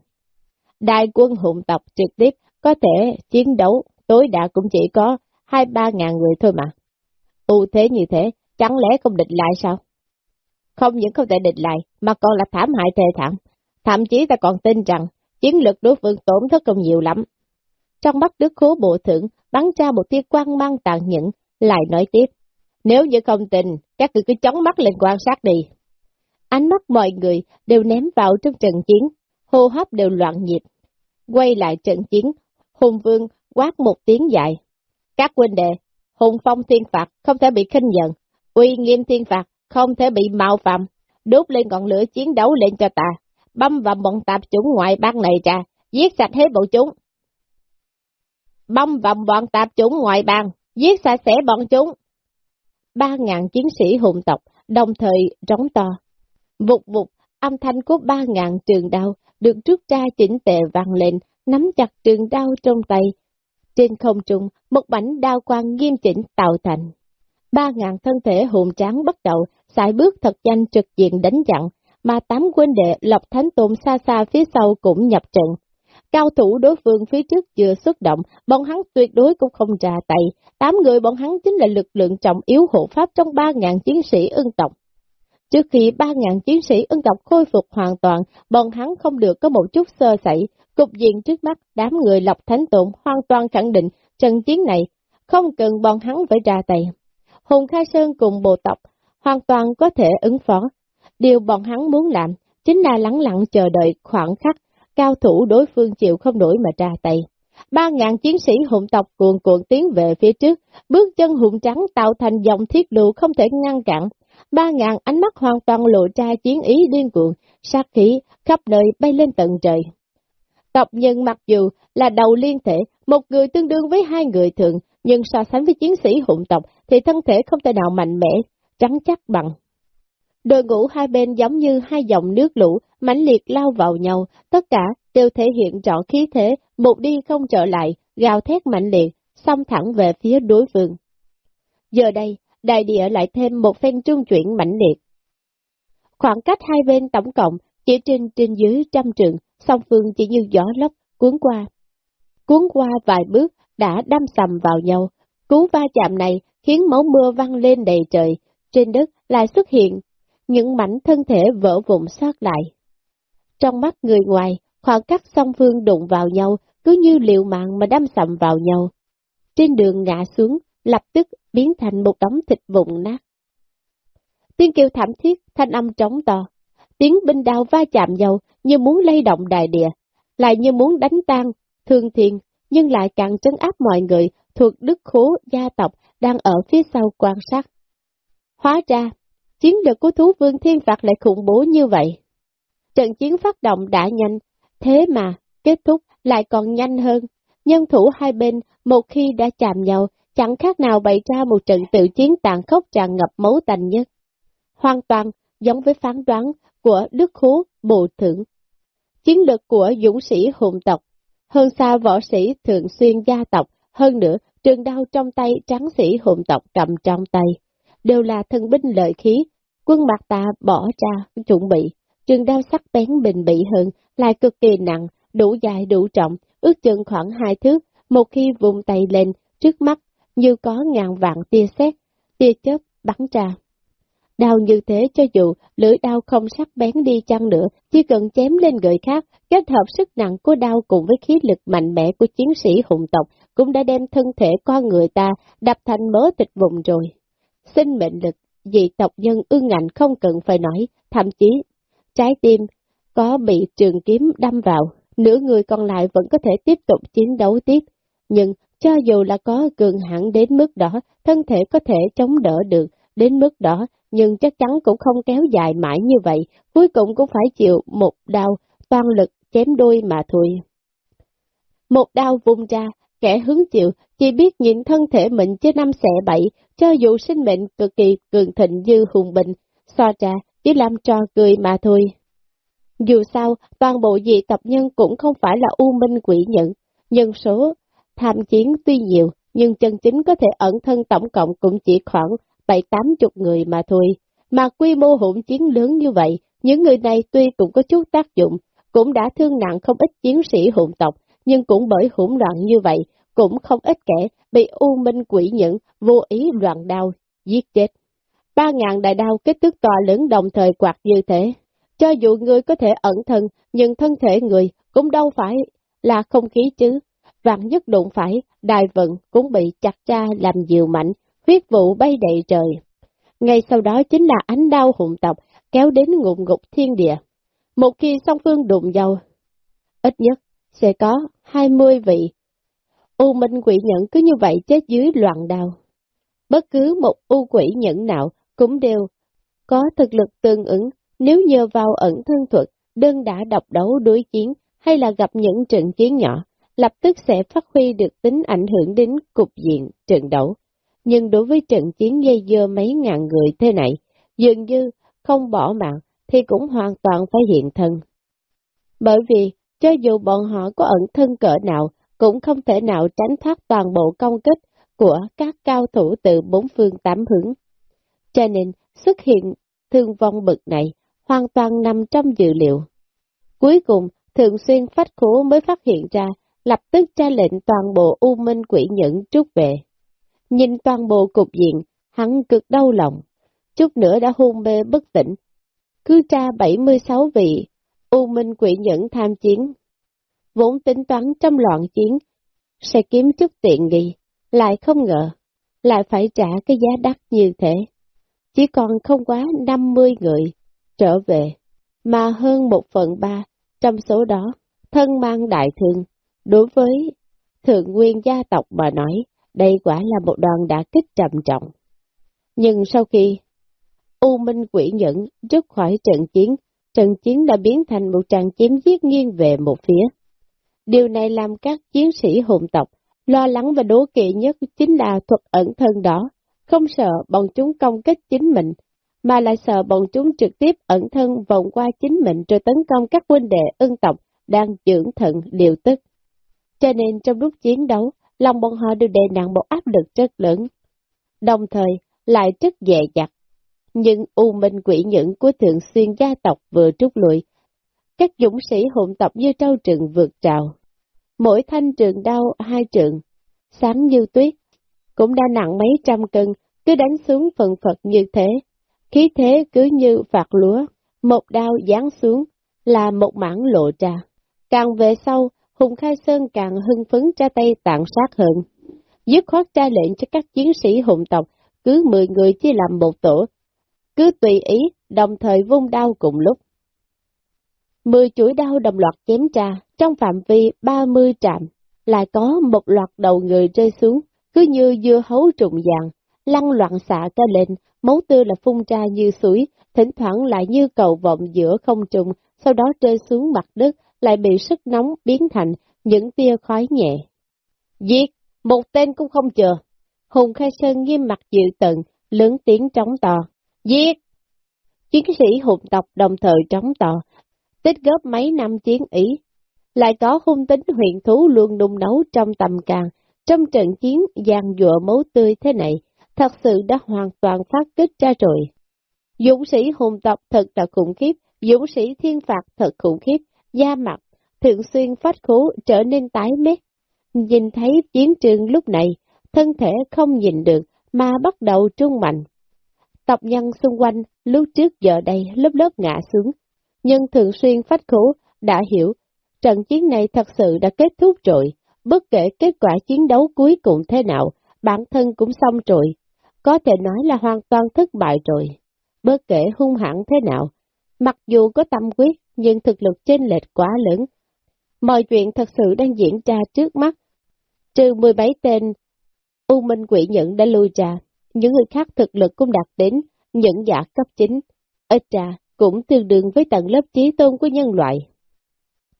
Đại quân hùng tộc trực tiếp có thể chiến đấu tối đa cũng chỉ có hai ba ngàn người thôi mà. ưu thế như thế, chẳng lẽ không địch lại sao? Không những không thể địch lại, mà còn là thảm hại thề thảm. Thậm chí ta còn tin rằng, chiến lược đối phương tổn thất không nhiều lắm. Trong mắt đức khố bộ thượng, bắn ra một tia quang mang tàn nhẫn, lại nói tiếp. Nếu như không tin, các người cứ chóng mắt lên quan sát đi. Ánh mắt mọi người đều ném vào trong trận chiến, hô hấp đều loạn nhịp. Quay lại trận chiến, hùng vương quát một tiếng dài. Các huynh đệ, hùng phong thiên phạt không thể bị khinh nhận, uy nghiêm thiên phạt không thể bị mạo phạm, đốt lên ngọn lửa chiến đấu lên cho ta, băm vào bọn tạp chủng ngoại bang này ra, giết sạch hết bọn chúng. Băm vào bọn tạp chủng ngoại bang, giết sạch sẽ bọn chúng. Ba ngàn chiến sĩ hùng tộc, đồng thời trống to. Vụt vụt, âm thanh của ba ngàn trường đao được rút ra chỉnh tề vang lên, nắm chặt trường đao trong tay. Trên không trung, một bảnh đao quang nghiêm chỉnh tạo thành. Ba ngàn thân thể hùng tráng bắt đầu, xài bước thật nhanh trực diện đánh chặn, mà tám quân đệ Lộc Thánh Tôn xa xa phía sau cũng nhập trận. Cao thủ đối phương phía trước vừa xuất động, bọn hắn tuyệt đối cũng không ra tay. Tám người bọn hắn chính là lực lượng trọng yếu hộ pháp trong ba ngàn chiến sĩ ưng tộc. Trước khi ba ngàn chiến sĩ ưng độc khôi phục hoàn toàn, bọn hắn không được có một chút sơ sẩy. Cục diện trước mắt, đám người lọc Thánh tụng hoàn toàn khẳng định trận chiến này không cần bọn hắn phải ra tay. Hùng Khai Sơn cùng bộ tộc hoàn toàn có thể ứng phó. Điều bọn hắn muốn làm chính là lắng lặng chờ đợi khoảng khắc, cao thủ đối phương chịu không nổi mà ra tay. Ba ngàn chiến sĩ hùng tộc cuồn cuộn tiến về phía trước, bước chân hùng trắng tạo thành dòng thiết lưu không thể ngăn cản. Ba ngàn ánh mắt hoàn toàn lộ ra chiến ý điên cuồng, sát khí, khắp nơi bay lên tận trời. Tộc nhân mặc dù là đầu liên thể, một người tương đương với hai người thường, nhưng so sánh với chiến sĩ hùng tộc thì thân thể không thể nào mạnh mẽ, trắng chắc bằng. Đội ngũ hai bên giống như hai dòng nước lũ, mãnh liệt lao vào nhau, tất cả đều thể hiện rõ khí thế, một đi không trở lại, gào thét mạnh liệt, xông thẳng về phía đối phương. Giờ đây, đại địa lại thêm một phen trung chuyển mạnh liệt. Khoảng cách hai bên tổng cộng chỉ trên trên dưới trăm trường, song phương chỉ như gió lốc cuốn qua. Cuốn qua vài bước đã đâm sầm vào nhau, cú va chạm này khiến máu mưa văng lên đầy trời, trên đất lại xuất hiện những mảnh thân thể vỡ vụn sót lại. Trong mắt người ngoài, khoảng cách song phương đụng vào nhau, cứ như liệu mạng mà đâm sầm vào nhau. Trên đường ngã xuống, lập tức biến thành một đống thịt vụn nát. Tiếng kêu thảm thiết, thanh âm trống to. Tiếng binh đao va chạm nhau như muốn lay động đại địa, lại như muốn đánh tan, thương thiên, nhưng lại càng trấn áp mọi người thuộc đức khố gia tộc đang ở phía sau quan sát. Hóa ra, chiến lược của thú vương thiên phạt lại khủng bố như vậy. Trận chiến phát động đã nhanh, thế mà kết thúc lại còn nhanh hơn. Nhân thủ hai bên một khi đã chạm nhau, chẳng khác nào bày ra một trận tự chiến tàn khốc tràn ngập máu tanh nhất. Hoàn toàn giống với phán đoán của Đức Hú Bộ Thưởng. Chiến lược của dũng sĩ hùng tộc, hơn xa võ sĩ thường xuyên gia tộc, hơn nữa trường đao trong tay Tráng sĩ hùng tộc cầm trong tay, đều là thân binh lợi khí, quân mặt ta bỏ ra chuẩn bị, trường đao sắc bén bình bị hơn, lại cực kỳ nặng, đủ dài đủ trọng, ước chừng khoảng hai thước, một khi vùng tay lên, trước mắt, như có ngàn vạn tia sét, tia chớp bắn ra. Đau như thế cho dù lưỡi đao không sắc bén đi chăng nữa, chỉ cần chém lên người khác, kết hợp sức nặng của đau cùng với khí lực mạnh mẽ của chiến sĩ hùng tộc, cũng đã đem thân thể con người ta đập thành mớ thịt vùng rồi. Sinh mệnh lực, dị tộc nhân ương ngạnh không cần phải nói, thậm chí trái tim có bị trường kiếm đâm vào, nửa người còn lại vẫn có thể tiếp tục chiến đấu tiếp. Nhưng cho dù là có cường hãn đến mức đó, thân thể có thể chống đỡ được đến mức đó, nhưng chắc chắn cũng không kéo dài mãi như vậy, cuối cùng cũng phải chịu một đau, toàn lực chém đôi mà thôi. Một đau vung ra, kẻ hứng chịu, chỉ biết nhìn thân thể mình chứ năm xẻ bảy, cho dù sinh mệnh cực kỳ cường thịnh như hùng bình, so ra chỉ làm trò cười mà thôi. Dù sao, toàn bộ dị tập nhân cũng không phải là u minh quỷ nhẫn, nhân số tham chiến tuy nhiều, nhưng chân chính có thể ẩn thân tổng cộng cũng chỉ khoảng bảy tám chục người mà thôi. Mà quy mô hỗn chiến lớn như vậy, những người này tuy cũng có chút tác dụng, cũng đã thương nặng không ít chiến sĩ hỗn tộc, nhưng cũng bởi hỗn loạn như vậy, cũng không ít kẻ bị u minh quỷ nhẫn vô ý loạn đau, giết chết. ba ngàn đại đao kích thước to lớn đồng thời quạt như thế. Cho dù người có thể ẩn thân, nhưng thân thể người cũng đâu phải là không khí chứ. Vạn nhất đụng phải, đài vận cũng bị chặt ra làm diều mạnh, huyết vụ bay đầy trời. Ngay sau đó chính là ánh đau hùng tộc kéo đến ngụm ngục thiên địa. Một khi song phương đụng nhau, ít nhất sẽ có 20 vị. U Minh quỷ nhẫn cứ như vậy chết dưới loạn đau. Bất cứ một u quỷ nhẫn nào cũng đều có thực lực tương ứng nếu nhờ vào ẩn thân thuật, đơn đã độc đấu đối chiến hay là gặp những trận chiến nhỏ, lập tức sẽ phát huy được tính ảnh hưởng đến cục diện trận đấu. Nhưng đối với trận chiến dây dưa mấy ngàn người thế này, dường như không bỏ mạng thì cũng hoàn toàn phải hiện thân. Bởi vì, cho dù bọn họ có ẩn thân cỡ nào, cũng không thể nào tránh thoát toàn bộ công kích của các cao thủ từ bốn phương tám hướng. Cho nên, xuất hiện thương vong bực này hoàn toàn nằm trong dự liệu. Cuối cùng, thường xuyên phách khố mới phát hiện ra, lập tức ra lệnh toàn bộ U Minh quỷ nhẫn trút về. Nhìn toàn bộ cục diện, hắn cực đau lòng, chút nữa đã hôn mê bất tỉnh. Cứ tra 76 vị, U Minh quỷ nhẫn tham chiến. Vốn tính toán trong loạn chiến, sẽ kiếm chút tiện nghi, lại không ngờ, lại phải trả cái giá đắt như thế. Chỉ còn không quá 50 người trở về, mà hơn một phần ba trong số đó thân mang đại thương. Đối với thượng nguyên gia tộc mà nói, đây quả là một đoàn đã kích trầm trọng. Nhưng sau khi U Minh quỷ nhẫn rút khỏi trận chiến, trận chiến đã biến thành một trận chém giết nghiêng về một phía. Điều này làm các chiến sĩ hồn tộc lo lắng và đố kỵ nhất chính là thuật ẩn thân đó, không sợ bọn chúng công kích chính mình, mà lại sợ bọn chúng trực tiếp ẩn thân vòng qua chính mình rồi tấn công các huynh đệ ưng tộc đang dưỡng thận điều tức. Cho nên trong lúc chiến đấu, lòng bọn họ đều đè nặng một áp lực rất lớn, đồng thời lại rất dè dặt. Nhưng u minh quỷ nhẫn của thượng xuyên gia tộc vừa trút lụi, các dũng sĩ hỗn tập như trâu trừng vượt trào. Mỗi thanh trường đau hai trường, sáng như tuyết, cũng đã nặng mấy trăm cân, cứ đánh xuống phần phật như thế. Khí thế cứ như phạt lúa, một đao giáng xuống, là một mảng lộ ra. Càng về sau, Hùng Khai Sơn càng hưng phấn ra tay tàn sát hơn. Dứt khoát ra lệnh cho các chiến sĩ hùng tộc, cứ 10 người chia làm một tổ, cứ tùy ý, đồng thời vung đao cùng lúc. Mười chuỗi đao đồng loạt chém ra, trong phạm vi 30 trạm, lại có một loạt đầu người rơi xuống, cứ như dưa hấu trùng dạng, lăn loạn xạ ca lên, máu tươi là phun ra như suối, thỉnh thoảng lại như cầu vọng giữa không trùng, sau đó rơi xuống mặt đất, lại bị sức nóng biến thành những tia khói nhẹ. Giết, một tên cũng không chờ. Hùng Khai Sơn nghiêm mặt dự tận, lớn tiếng trống to. Giết! Chiến sĩ hùng tộc đồng thời trống to, tích góp mấy năm chiến ý. Lại có hung tính huyện thú luôn đung nấu trong tầm càng, trong trận chiến giang dụa máu tươi thế này, thật sự đã hoàn toàn phát kích ra rồi. Dũng sĩ hùng tộc thật là khủng khiếp, dũng sĩ thiên phạt thật khủng khiếp, da mặt, thường xuyên phát khố trở nên tái mét. Nhìn thấy chiến trường lúc này, thân thể không nhìn được mà bắt đầu trung mạnh. Tộc nhân xung quanh lúc trước giờ đây lớp lớp ngã xuống, nhưng thường xuyên phát khố đã hiểu trận chiến này thật sự đã kết thúc rồi, bất kể kết quả chiến đấu cuối cùng thế nào, bản thân cũng xong rồi, có thể nói là hoàn toàn thất bại rồi. Bất kể hung hãn thế nào, mặc dù có tâm quyết, nhưng thực lực chênh lệch quá lớn. Mọi chuyện thật sự đang diễn ra trước mắt. Trừ 17 tên, U Minh Quỷ Nhẫn đã lui ra, những người khác thực lực cũng đạt đến những giả cấp 9, ít ra cũng tương đương với tầng lớp trí tôn của nhân loại.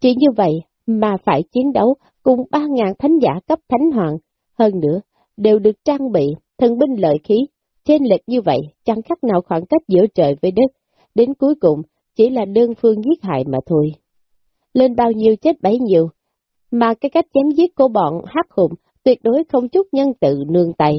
Chỉ như vậy mà phải chiến đấu cùng 3.000 thánh giả cấp thánh hoàng, hơn nữa, đều được trang bị thân binh lợi khí, trên lệch như vậy chẳng khác nào khoảng cách giữa trời với đất, đến cuối cùng chỉ là đơn phương giết hại mà thôi. Lên bao nhiêu chết bấy nhiêu, mà cái cách chém giết của bọn hắc hùng tuyệt đối không chút nhân tự nương tay.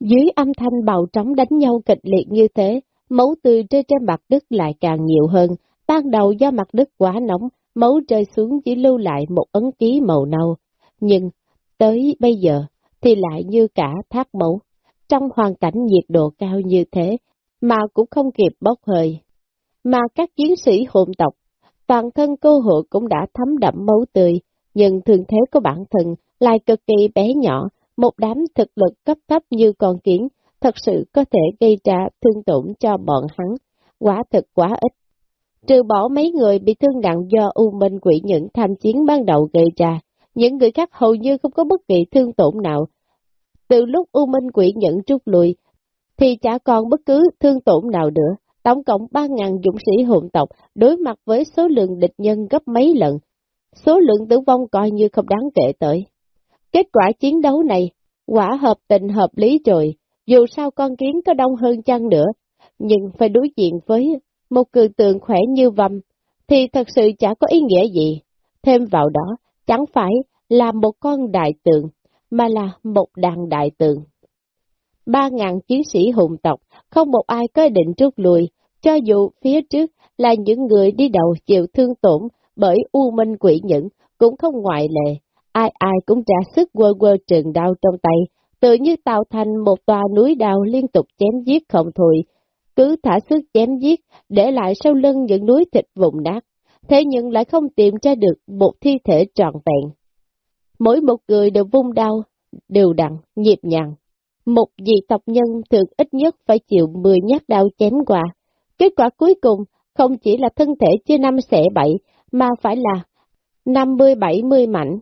Dưới âm thanh bào trống đánh nhau kịch liệt như thế, máu tươi trên trên mặt đất lại càng nhiều hơn. Ban đầu do mặt đất quá nóng, máu rơi xuống chỉ lưu lại một ấn ký màu nâu. Nhưng tới bây giờ thì lại như cả thác máu. trong hoàn cảnh nhiệt độ cao như thế, mà cũng không kịp bốc hơi. Mà các chiến sĩ hồn tộc, toàn thân cô hộ cũng đã thấm đậm máu tươi, nhưng thường thế của bản thân lại cực kỳ bé nhỏ, một đám thực lực cấp thấp như con kiến, thật sự có thể gây ra thương tổn cho bọn hắn, quả thực quá ít. Trừ bỏ mấy người bị thương nặng do U Minh quỷ những tham chiến ban đầu gây ra, những người khác hầu như không có bất kỳ thương tổn nào. Từ lúc U Minh quỷ nhận rút lui, thì chả còn bất cứ thương tổn nào nữa. Tổng cộng 3.000 dũng sĩ hồn tộc đối mặt với số lượng địch nhân gấp mấy lần. Số lượng tử vong coi như không đáng kể tới. Kết quả chiến đấu này, quả hợp tình hợp lý rồi, dù sao con kiến có đông hơn chăng nữa, nhưng phải đối diện với một cường tượng khỏe như vầm, thì thật sự chả có ý nghĩa gì. Thêm vào đó, chẳng phải là một con đại tượng, mà là một đàn đại tượng. Ba ngàn chiến sĩ hùng tộc, không một ai có định rút lui, cho dù phía trước là những người đi đầu chịu thương tổn bởi u minh quỷ nhẫn, cũng không ngoại lệ. Ai ai cũng trả sức quơ quơ trường đao trong tay, tự như tạo thành một tòa núi đào liên tục chém giết không thôi, cứ thả sức chém giết, để lại sau lưng những núi thịt vụn nát, thế nhưng lại không tìm ra được một thi thể trọn vẹn. Mỗi một người đều vung đau, đều đặn, nhịp nhàng. Một vị tộc nhân thường ít nhất phải chịu 10 nhát đau chém qua. Kết quả cuối cùng không chỉ là thân thể chưa năm xẻ bảy, mà phải là 50-70 mảnh.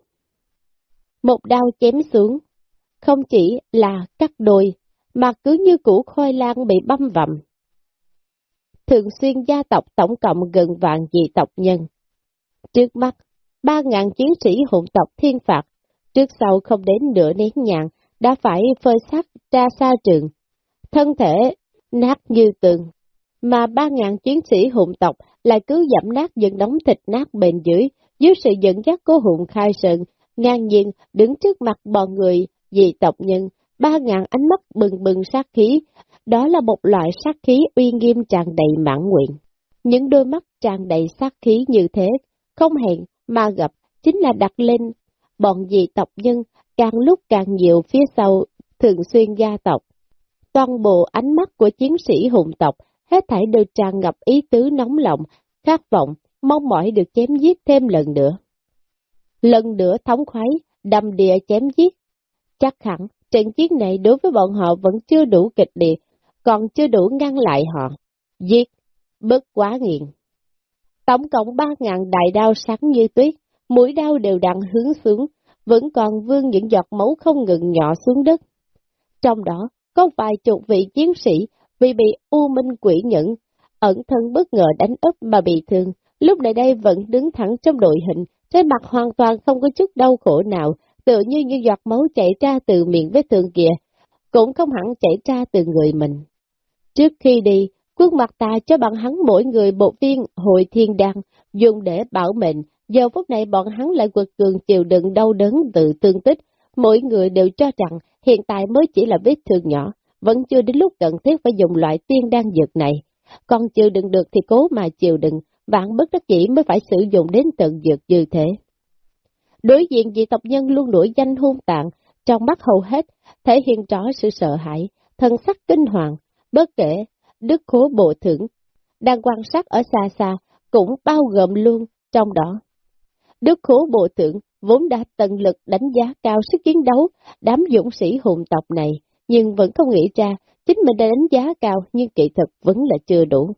Một đau chém xuống, không chỉ là cắt đôi, mà cứ như củ khoai lang bị băm vặm. Thường xuyên gia tộc tổng cộng gần vạn dị tộc nhân. Trước mắt, ba ngàn chiến sĩ hỗn tộc thiên phạt, trước sau không đến nửa nén nhàng đã phải phơi sắc ra xa trường. Thân thể nát như tường, mà ba ngàn chiến sĩ hùng tộc lại cứ giảm nát những đống thịt nát bền dưới, dưới sự dẫn dắt của hùng khai sơn, ngang nhiên đứng trước mặt bọn người, dị tộc nhân, ba ngàn ánh mắt bừng bừng sát khí, đó là một loại sát khí uy nghiêm tràn đầy mãn nguyện. Những đôi mắt tràn đầy sát khí như thế, không hẹn mà gặp, chính là đặt lên bọn dị tộc nhân càng lúc càng nhiều phía sau thường xuyên gia tộc. Toàn bộ ánh mắt của chiến sĩ hùng tộc, hết thảy đều tràn ngập ý tứ nóng lòng, khát vọng, mong mỏi được chém giết thêm lần nữa. Lần nữa thống khoái, đầm địa chém giết. Chắc hẳn, trận chiến này đối với bọn họ vẫn chưa đủ kịch liệt, còn chưa đủ ngăn lại họ. Giết, bất quá nghiền. Tổng cộng ba ngàn đại đao sáng như tuyết, mũi đao đều đặn hướng xuống, vẫn còn vương những giọt máu không ngừng nhỏ xuống đất. Trong đó, có vài chục vị chiến sĩ vì bị U Minh quỷ nhẫn, ẩn thân bất ngờ đánh úp mà bị thương, lúc này đây vẫn đứng thẳng trong đội hình, trên mặt hoàn toàn không có chút đau khổ nào, tựa như như giọt máu chảy ra từ miệng vết thương kia, cũng không hẳn chảy ra từ người mình. Trước khi đi, quân mặt ta cho bọn hắn mỗi người bộ viên hội thiên đăng, dùng để bảo mệnh, giờ phút này bọn hắn lại quật cường chịu đựng đau đớn từ tương tích, mỗi người đều cho rằng hiện tại mới chỉ là vết thương nhỏ, vẫn chưa đến lúc cần thiết phải dùng loại tiên đan dược này. Còn chịu đựng được thì cố mà chịu đựng, vạn bất đắc chỉ mới phải sử dụng đến tận dược như thế. Đối diện dị tộc nhân luôn nổi danh hung tạng, trong mắt hầu hết, thể hiện rõ sự sợ hãi, thân sắc kinh hoàng, bất kể, đức khố bộ thưởng, đang quan sát ở xa xa, cũng bao gồm luôn trong đó. Đức khố bộ tượng vốn đã tận lực đánh giá cao sức chiến đấu đám dũng sĩ hùng tộc này, nhưng vẫn không nghĩ ra chính mình đã đánh giá cao nhưng kỹ thuật vẫn là chưa đủ.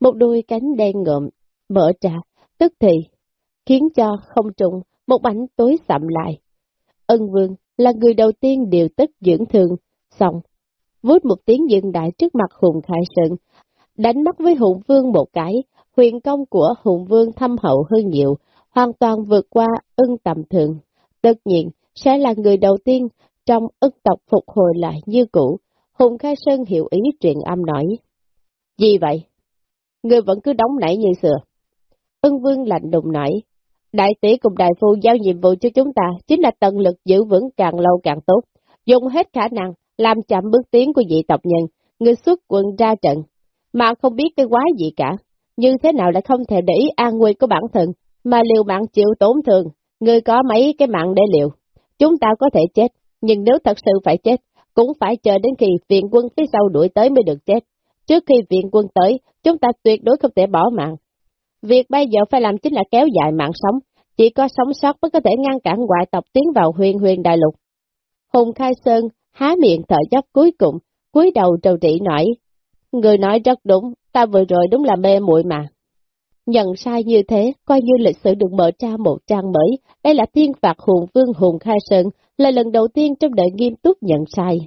Một đôi cánh đen ngộm, mở ra, tức thì, khiến cho không trùng một ảnh tối sậm lại. Ân vương là người đầu tiên điều tức dưỡng thương, xong, vút một tiếng dừng đại trước mặt Hùng Khai Sơn, đánh mắt với Hùng Vương một cái, huyền công của Hùng Vương thâm hậu hơn nhiều, hoàn toàn vượt qua ưng tầm thường. Tất nhiên, sẽ là người đầu tiên trong ức tộc phục hồi lại như cũ. Hùng Khai Sơn hiểu ý truyền âm nói. Gì vậy? Người vẫn cứ đóng nảy như xưa. Ưng Vương lạnh đùng nói. Đại tỷ cùng đại phu giao nhiệm vụ cho chúng ta chính là tận lực giữ vững càng lâu càng tốt, dùng hết khả năng làm chậm bước tiến của dị tộc nhân, người xuất quân ra trận, mà không biết cái quái gì cả. Như thế nào lại không thể để ý an nguy của bản thân, mà liều mạng chịu tổn thương, người có mấy cái mạng để liều. Chúng ta có thể chết, nhưng nếu thật sự phải chết, cũng phải chờ đến khi viện quân phía sau đuổi tới mới được chết. Trước khi viện quân tới, chúng ta tuyệt đối không thể bỏ mạng. Việc bây giờ phải làm chính là kéo dài mạng sống, chỉ có sống sót mới có thể ngăn cản ngoại tộc tiến vào huyền huyền đại lục. Hùng Khai Sơn há miệng thở dốc cuối cùng, cúi đầu trầu trị nói. Người nói rất đúng, ta vừa rồi đúng là mê muội mà. Nhận sai như thế, coi như lịch sử được mở ra một trang mới, đây là thiên phạt hùng vương hùng khai sơn, là lần đầu tiên trong đời nghiêm túc nhận sai.